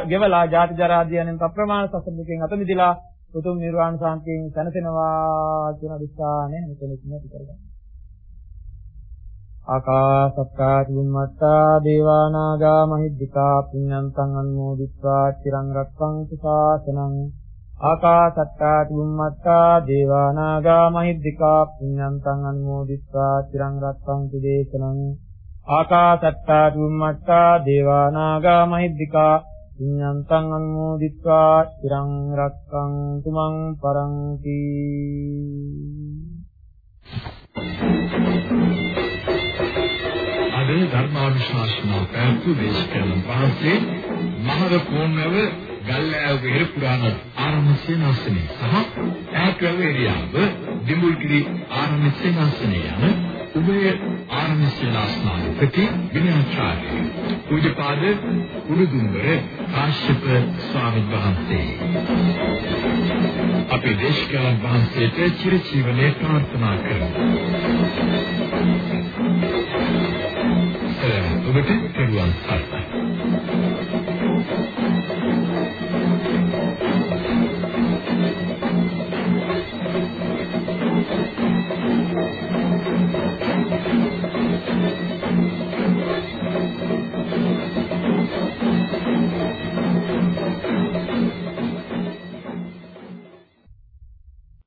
ගෙවලා ජාති ජරා ආදී යන ප්‍රමාණ සසරකින් අත මිදලා උතුම් නිර්වාණ සාන්තියෙන් සැනසෙනවා කියන අදිස්ථානය මෙතන ඉන්න පිටරගන්න. ආකාසත්තා චුම්මත්තා දේවානාගා මහිද්దికා පුඤ්ඤන්තං අනුමෝදිත්වා චිරං රක්ඛන්තු ශාසනං ආකාසත්තා චුම්මත්තා දේවානාගා මහිද්దికා පුඤ්ඤන්තං අනුමෝදිත්වා චිරං රක්ඛන්තු දේශනං ආකාසත්තා චුම්මත්තා දේවා නාග මහිද්దికා පුඤ්ඤන්තං අනුමෝදිත්වා චිරං රක්ඛන්තු මං පරන්ති. අද ධර්මානුශාසනා පැවතු දේශකයන් වහන්සේ මහර කෝණව ගල්ලෑව වෙහෙර පුරාණ ආරණ්‍ය සේනාසනේ සහ ඈත්වැව එරියාව දිමුල්ගිරි ආරණ්‍ය සේනාසනේ යන උභය ආරණ්‍ය සේනාසනාධිපති විනයාචාර්ය. පූජ්‍යපාද උඩුදුම්බර කාශ්‍යප ස්වාමීන් වහන්සේ. අපේ දේශකයන් වහන්සේට චිරජීවනයේ ප්‍රාර්ථනා කරමු. ඔබට පෙරුවන් සරණයි.